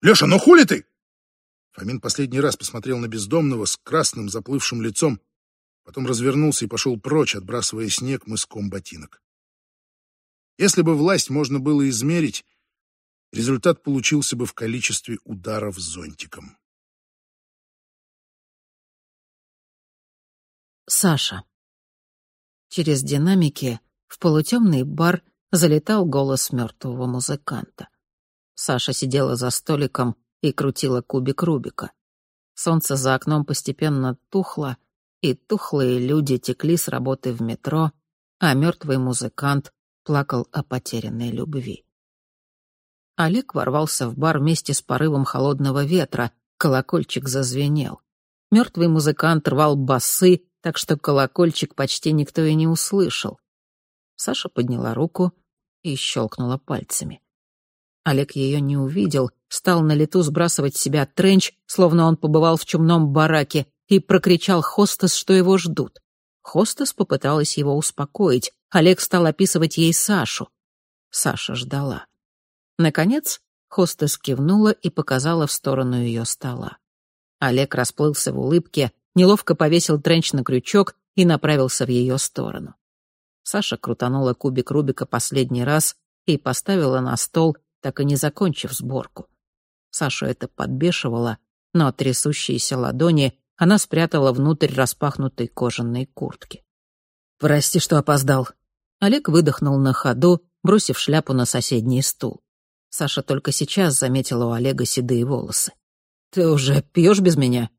Speaker 1: Леша, ну хули ты? Фомин последний раз посмотрел на бездомного с красным заплывшим лицом, потом развернулся и пошел прочь, отбрасывая снег мыском ботинок. Если бы власть можно было измерить, результат получился бы в количестве ударов зонтиком.
Speaker 2: Саша. Через динамики в полутемный бар залетал голос мертвого музыканта. Саша сидела за столиком и крутила кубик Рубика. Солнце за окном постепенно тухло, и тухлые люди текли с работы в метро, а мертвый музыкант плакал о потерянной любви. Олег ворвался в бар вместе с порывом холодного ветра, колокольчик зазвенел. Мертвый музыкант рвал басы, так что колокольчик почти никто и не услышал. Саша подняла руку и щелкнула пальцами. Олег ее не увидел, стал на лету сбрасывать с себя тренч, словно он побывал в чумном бараке, и прокричал хостес, что его ждут. Хостес попыталась его успокоить. Олег стал описывать ей Сашу. Саша ждала. Наконец, хостес кивнула и показала в сторону ее стола. Олег расплылся в улыбке, неловко повесил тренч на крючок и направился в ее сторону. Саша крутанула кубик Рубика последний раз и поставила на стол, так и не закончив сборку. Сашу это подбешивало, но трясущиеся ладони она спрятала внутрь распахнутой кожаной куртки. «Прости, что опоздал». Олег выдохнул на ходу, бросив шляпу на соседний стул. Саша только сейчас заметила у Олега седые волосы. «Ты уже пьешь без меня?»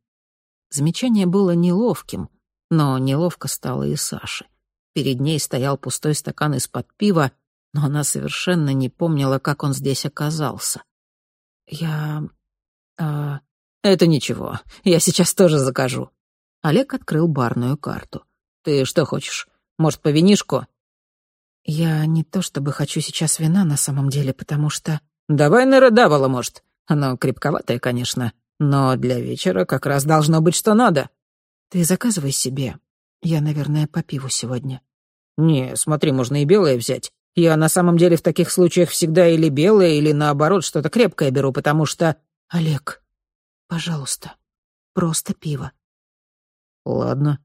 Speaker 2: Замечание было неловким, но неловко стало и Саше. Перед ней стоял пустой стакан из-под пива, но она совершенно не помнила, как он здесь оказался. «Я... А, «Это ничего, я сейчас тоже закажу». Олег открыл барную карту. «Ты что хочешь? Может, по винишку?» «Я не то чтобы хочу сейчас вина на самом деле, потому что...» «Давай Нередавала, может. Оно крепковатое, конечно, но для вечера как раз должно быть что надо». «Ты заказывай себе. Я, наверное, по пиву сегодня». «Не, смотри, можно и белое взять. Я на самом деле в таких случаях всегда или белое, или наоборот что-то крепкое беру, потому что...» «Олег, Пожалуйста, просто пиво. Ладно.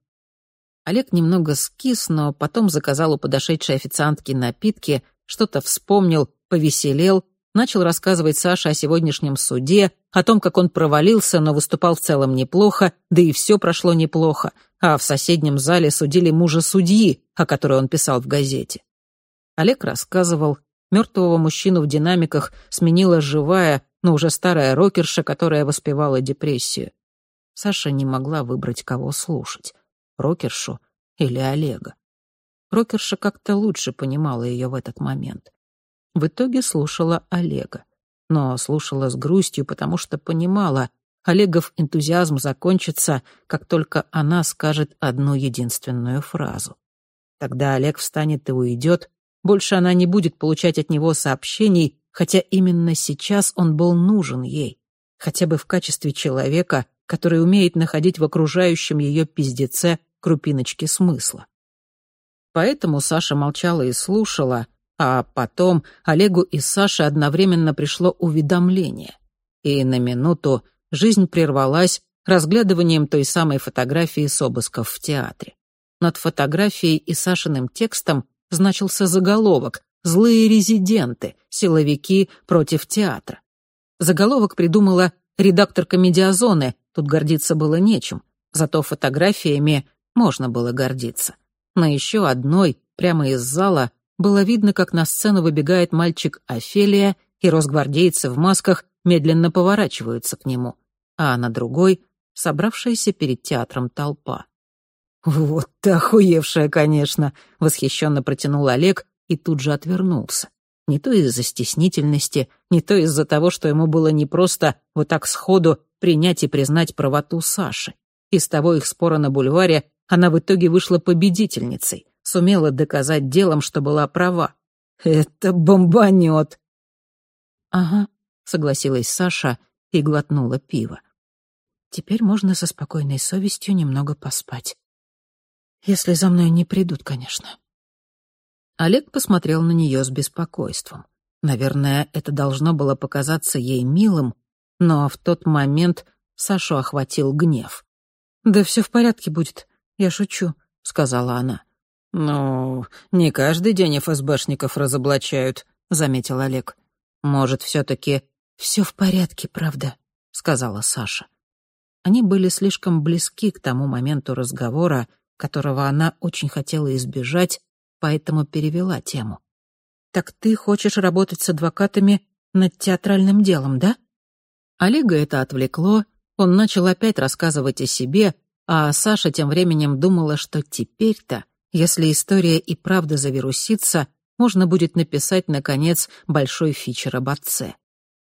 Speaker 2: Олег немного скис, но потом заказал у подошедшей официантки напитки, что-то вспомнил, повеселел, начал рассказывать Саше о сегодняшнем суде, о том, как он провалился, но выступал в целом неплохо, да и все прошло неплохо, а в соседнем зале судили мужа судьи, о которой он писал в газете. Олег рассказывал, мертвого мужчину в динамиках сменила живая, но уже старая рокерша, которая воспевала депрессию. Саша не могла выбрать, кого слушать — рокершу или Олега. Рокерша как-то лучше понимала ее в этот момент. В итоге слушала Олега, но слушала с грустью, потому что понимала, Олегов энтузиазм закончится, как только она скажет одну единственную фразу. Тогда Олег встанет и уйдет, больше она не будет получать от него сообщений, хотя именно сейчас он был нужен ей, хотя бы в качестве человека, который умеет находить в окружающем ее пиздеце крупиночки смысла. Поэтому Саша молчала и слушала, а потом Олегу и Саше одновременно пришло уведомление. И на минуту жизнь прервалась разглядыванием той самой фотографии с обысков в театре. Над фотографией и Сашиным текстом значился заголовок «Злые резиденты. Силовики против театра». Заголовок придумала редакторка «Медиазоны», тут гордиться было нечем, зато фотографиями можно было гордиться. На еще одной, прямо из зала, было видно, как на сцену выбегает мальчик Офелия, и росгвардейцы в масках медленно поворачиваются к нему, а на другой — собравшаяся перед театром толпа. «Вот ты охуевшая, конечно!» — восхищенно протянул Олег и тут же отвернулся. Не то из-за стеснительности, не то из-за того, что ему было непросто вот так сходу принять и признать правоту Саши. Из того их спора на бульваре она в итоге вышла победительницей, сумела доказать делом, что была права. «Это бомбанет!» «Ага», — согласилась Саша и глотнула пиво. «Теперь можно со спокойной совестью немного поспать. Если за мной не придут, конечно». Олег посмотрел на нее с беспокойством. Наверное, это должно было показаться ей милым, но в тот момент Сашу охватил гнев. «Да все в порядке будет, я шучу», — сказала она. «Ну, не каждый день ФСБшников разоблачают», — заметил Олег. «Может, все-таки все в порядке, правда?» — сказала Саша. Они были слишком близки к тому моменту разговора, которого она очень хотела избежать, поэтому перевела тему. «Так ты хочешь работать с адвокатами над театральным делом, да?» Олега это отвлекло, он начал опять рассказывать о себе, а Саша тем временем думала, что теперь-то, если история и правда завирусится, можно будет написать, наконец, большой фичер об отце.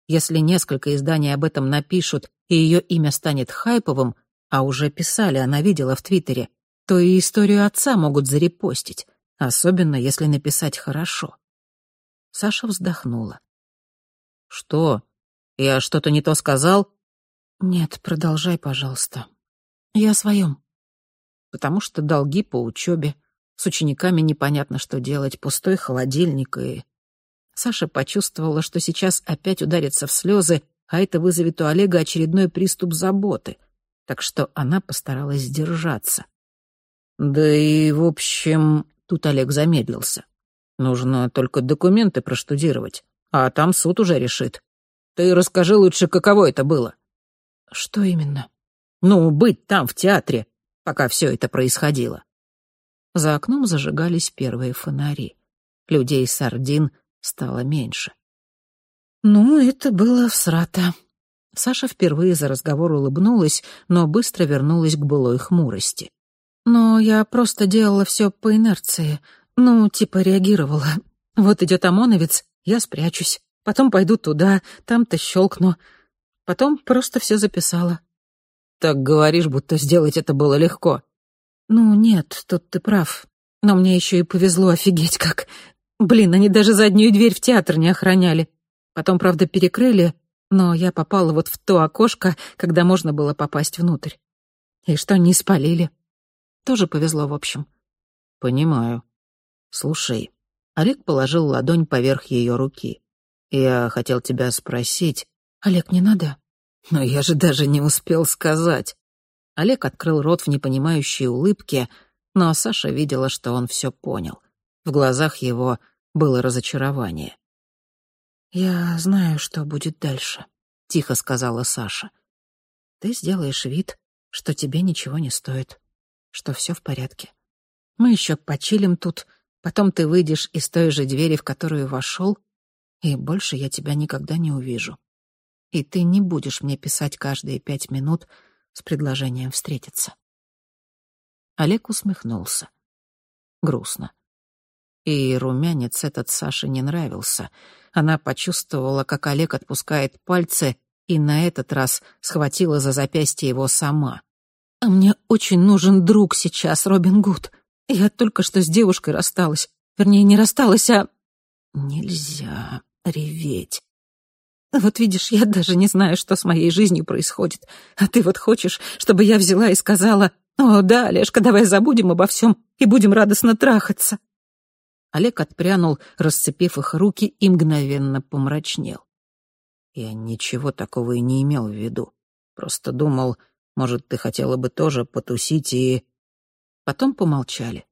Speaker 2: Если несколько изданий об этом напишут, и ее имя станет хайповым, а уже писали, она видела в Твиттере, то и историю отца могут зарепостить, особенно если написать хорошо. Саша вздохнула. «Что? Я что-то не то сказал?» «Нет, продолжай, пожалуйста. Я о своем». «Потому что долги по учебе, с учениками непонятно, что делать, пустой холодильник и...» Саша почувствовала, что сейчас опять ударится в слезы, а это вызовет у Олега очередной приступ заботы, так что она постаралась сдержаться. «Да и, в общем...» — тут Олег замедлился. «Нужно только документы проштудировать, а там суд уже решит. Ты расскажи лучше, каково это было». «Что именно?» «Ну, быть там, в театре, пока все это происходило». За окном зажигались первые фонари. Людей сардин стало меньше. «Ну, это было всрато». Саша впервые за разговор улыбнулась, но быстро вернулась к былой хмурости. Но я просто делала все по инерции. Ну, типа реагировала. Вот идет ОМОНовец, я спрячусь. Потом пойду туда, там-то щелкну. Потом просто все записала. Так говоришь, будто сделать это было легко. Ну, нет, тут ты прав. Но мне еще и повезло офигеть как. Блин, они даже заднюю дверь в театр не охраняли. Потом, правда, перекрыли, но я попала вот в то окошко, когда можно было попасть внутрь. И что, не спалили. Тоже повезло, в общем. Понимаю. Слушай, Олег положил ладонь поверх ее руки. Я хотел тебя спросить. Олег, не надо. Но я же даже не успел сказать. Олег открыл рот в непонимающей улыбке, но Саша видела, что он все понял. В глазах его было разочарование. «Я знаю, что будет дальше», — тихо сказала Саша. «Ты сделаешь вид, что тебе ничего не стоит что все в порядке. Мы еще почилим тут, потом ты выйдешь из той же двери, в которую вошел, и больше я тебя никогда не увижу. И ты не будешь мне писать каждые пять минут с предложением встретиться. Олег усмехнулся. Грустно. И румянец этот Саше не нравился. Она почувствовала, как Олег отпускает пальцы, и на этот раз схватила за запястье его сама. А мне очень нужен друг сейчас, Робин Гуд. Я только что с девушкой рассталась. Вернее, не рассталась, а... Нельзя реветь. Вот видишь, я даже не знаю, что с моей жизнью происходит. А ты вот хочешь, чтобы я взяла и сказала, «О, да, Олежка, давай забудем обо всем и будем радостно трахаться». Олег отпрянул, расцепив их руки, и мгновенно помрачнел. Я ничего такого и не имел в виду. Просто думал, может, ты хотела бы тоже потусить и... Потом помолчали.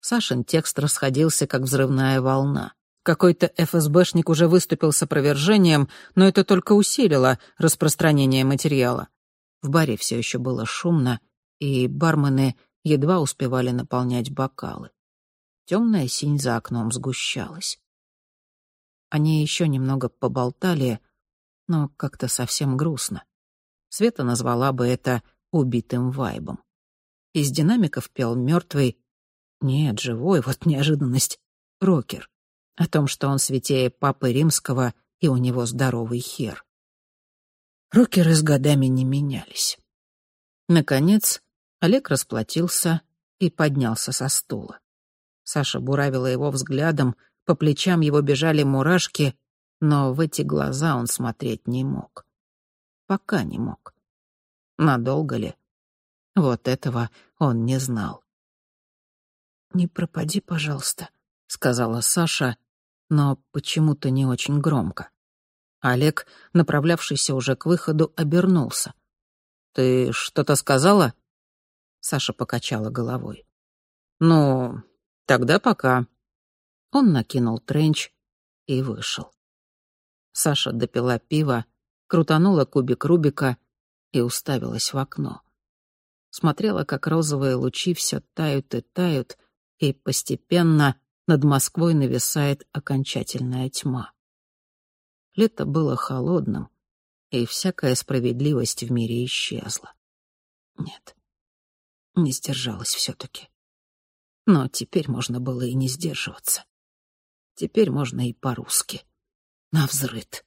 Speaker 2: Сашин текст расходился, как взрывная волна. Какой-то ФСБшник уже выступил с опровержением, но это только усилило распространение материала. В баре все еще было шумно, и бармены едва успевали наполнять бокалы. Темная синь за окном сгущалась. Они еще немного поболтали, но как-то совсем грустно. Света назвала бы это убитым вайбом. Из динамиков пел мертвый, нет, живой, вот неожиданность, рокер о том, что он святее Папы Римского и у него здоровый хер. Рокеры с годами не менялись. Наконец, Олег расплатился и поднялся со стула. Саша буравила его взглядом, по плечам его бежали мурашки, но в эти глаза он смотреть не мог. Пока не мог. Надолго ли? Вот этого он не знал. «Не пропади, пожалуйста», — сказала Саша, но почему-то не очень громко. Олег, направлявшийся уже к выходу, обернулся. «Ты что-то сказала?» Саша покачала головой. «Ну, тогда пока». Он накинул тренч и вышел. Саша допила пиво, крутанула кубик Рубика и уставилась в окно. Смотрела, как розовые лучи все тают и тают, и постепенно над Москвой нависает окончательная тьма. Лето было холодным, и всякая справедливость в мире исчезла. Нет, не сдержалась все-таки. Но теперь можно было и не сдерживаться. Теперь можно и по-русски. Навзрыд.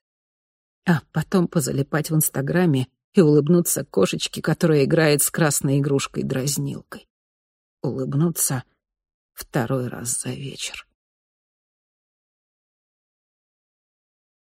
Speaker 2: А потом позалипать в Инстаграме и улыбнуться кошечке, которая играет с красной игрушкой-дразнилкой. Улыбнуться — второй раз за вечер.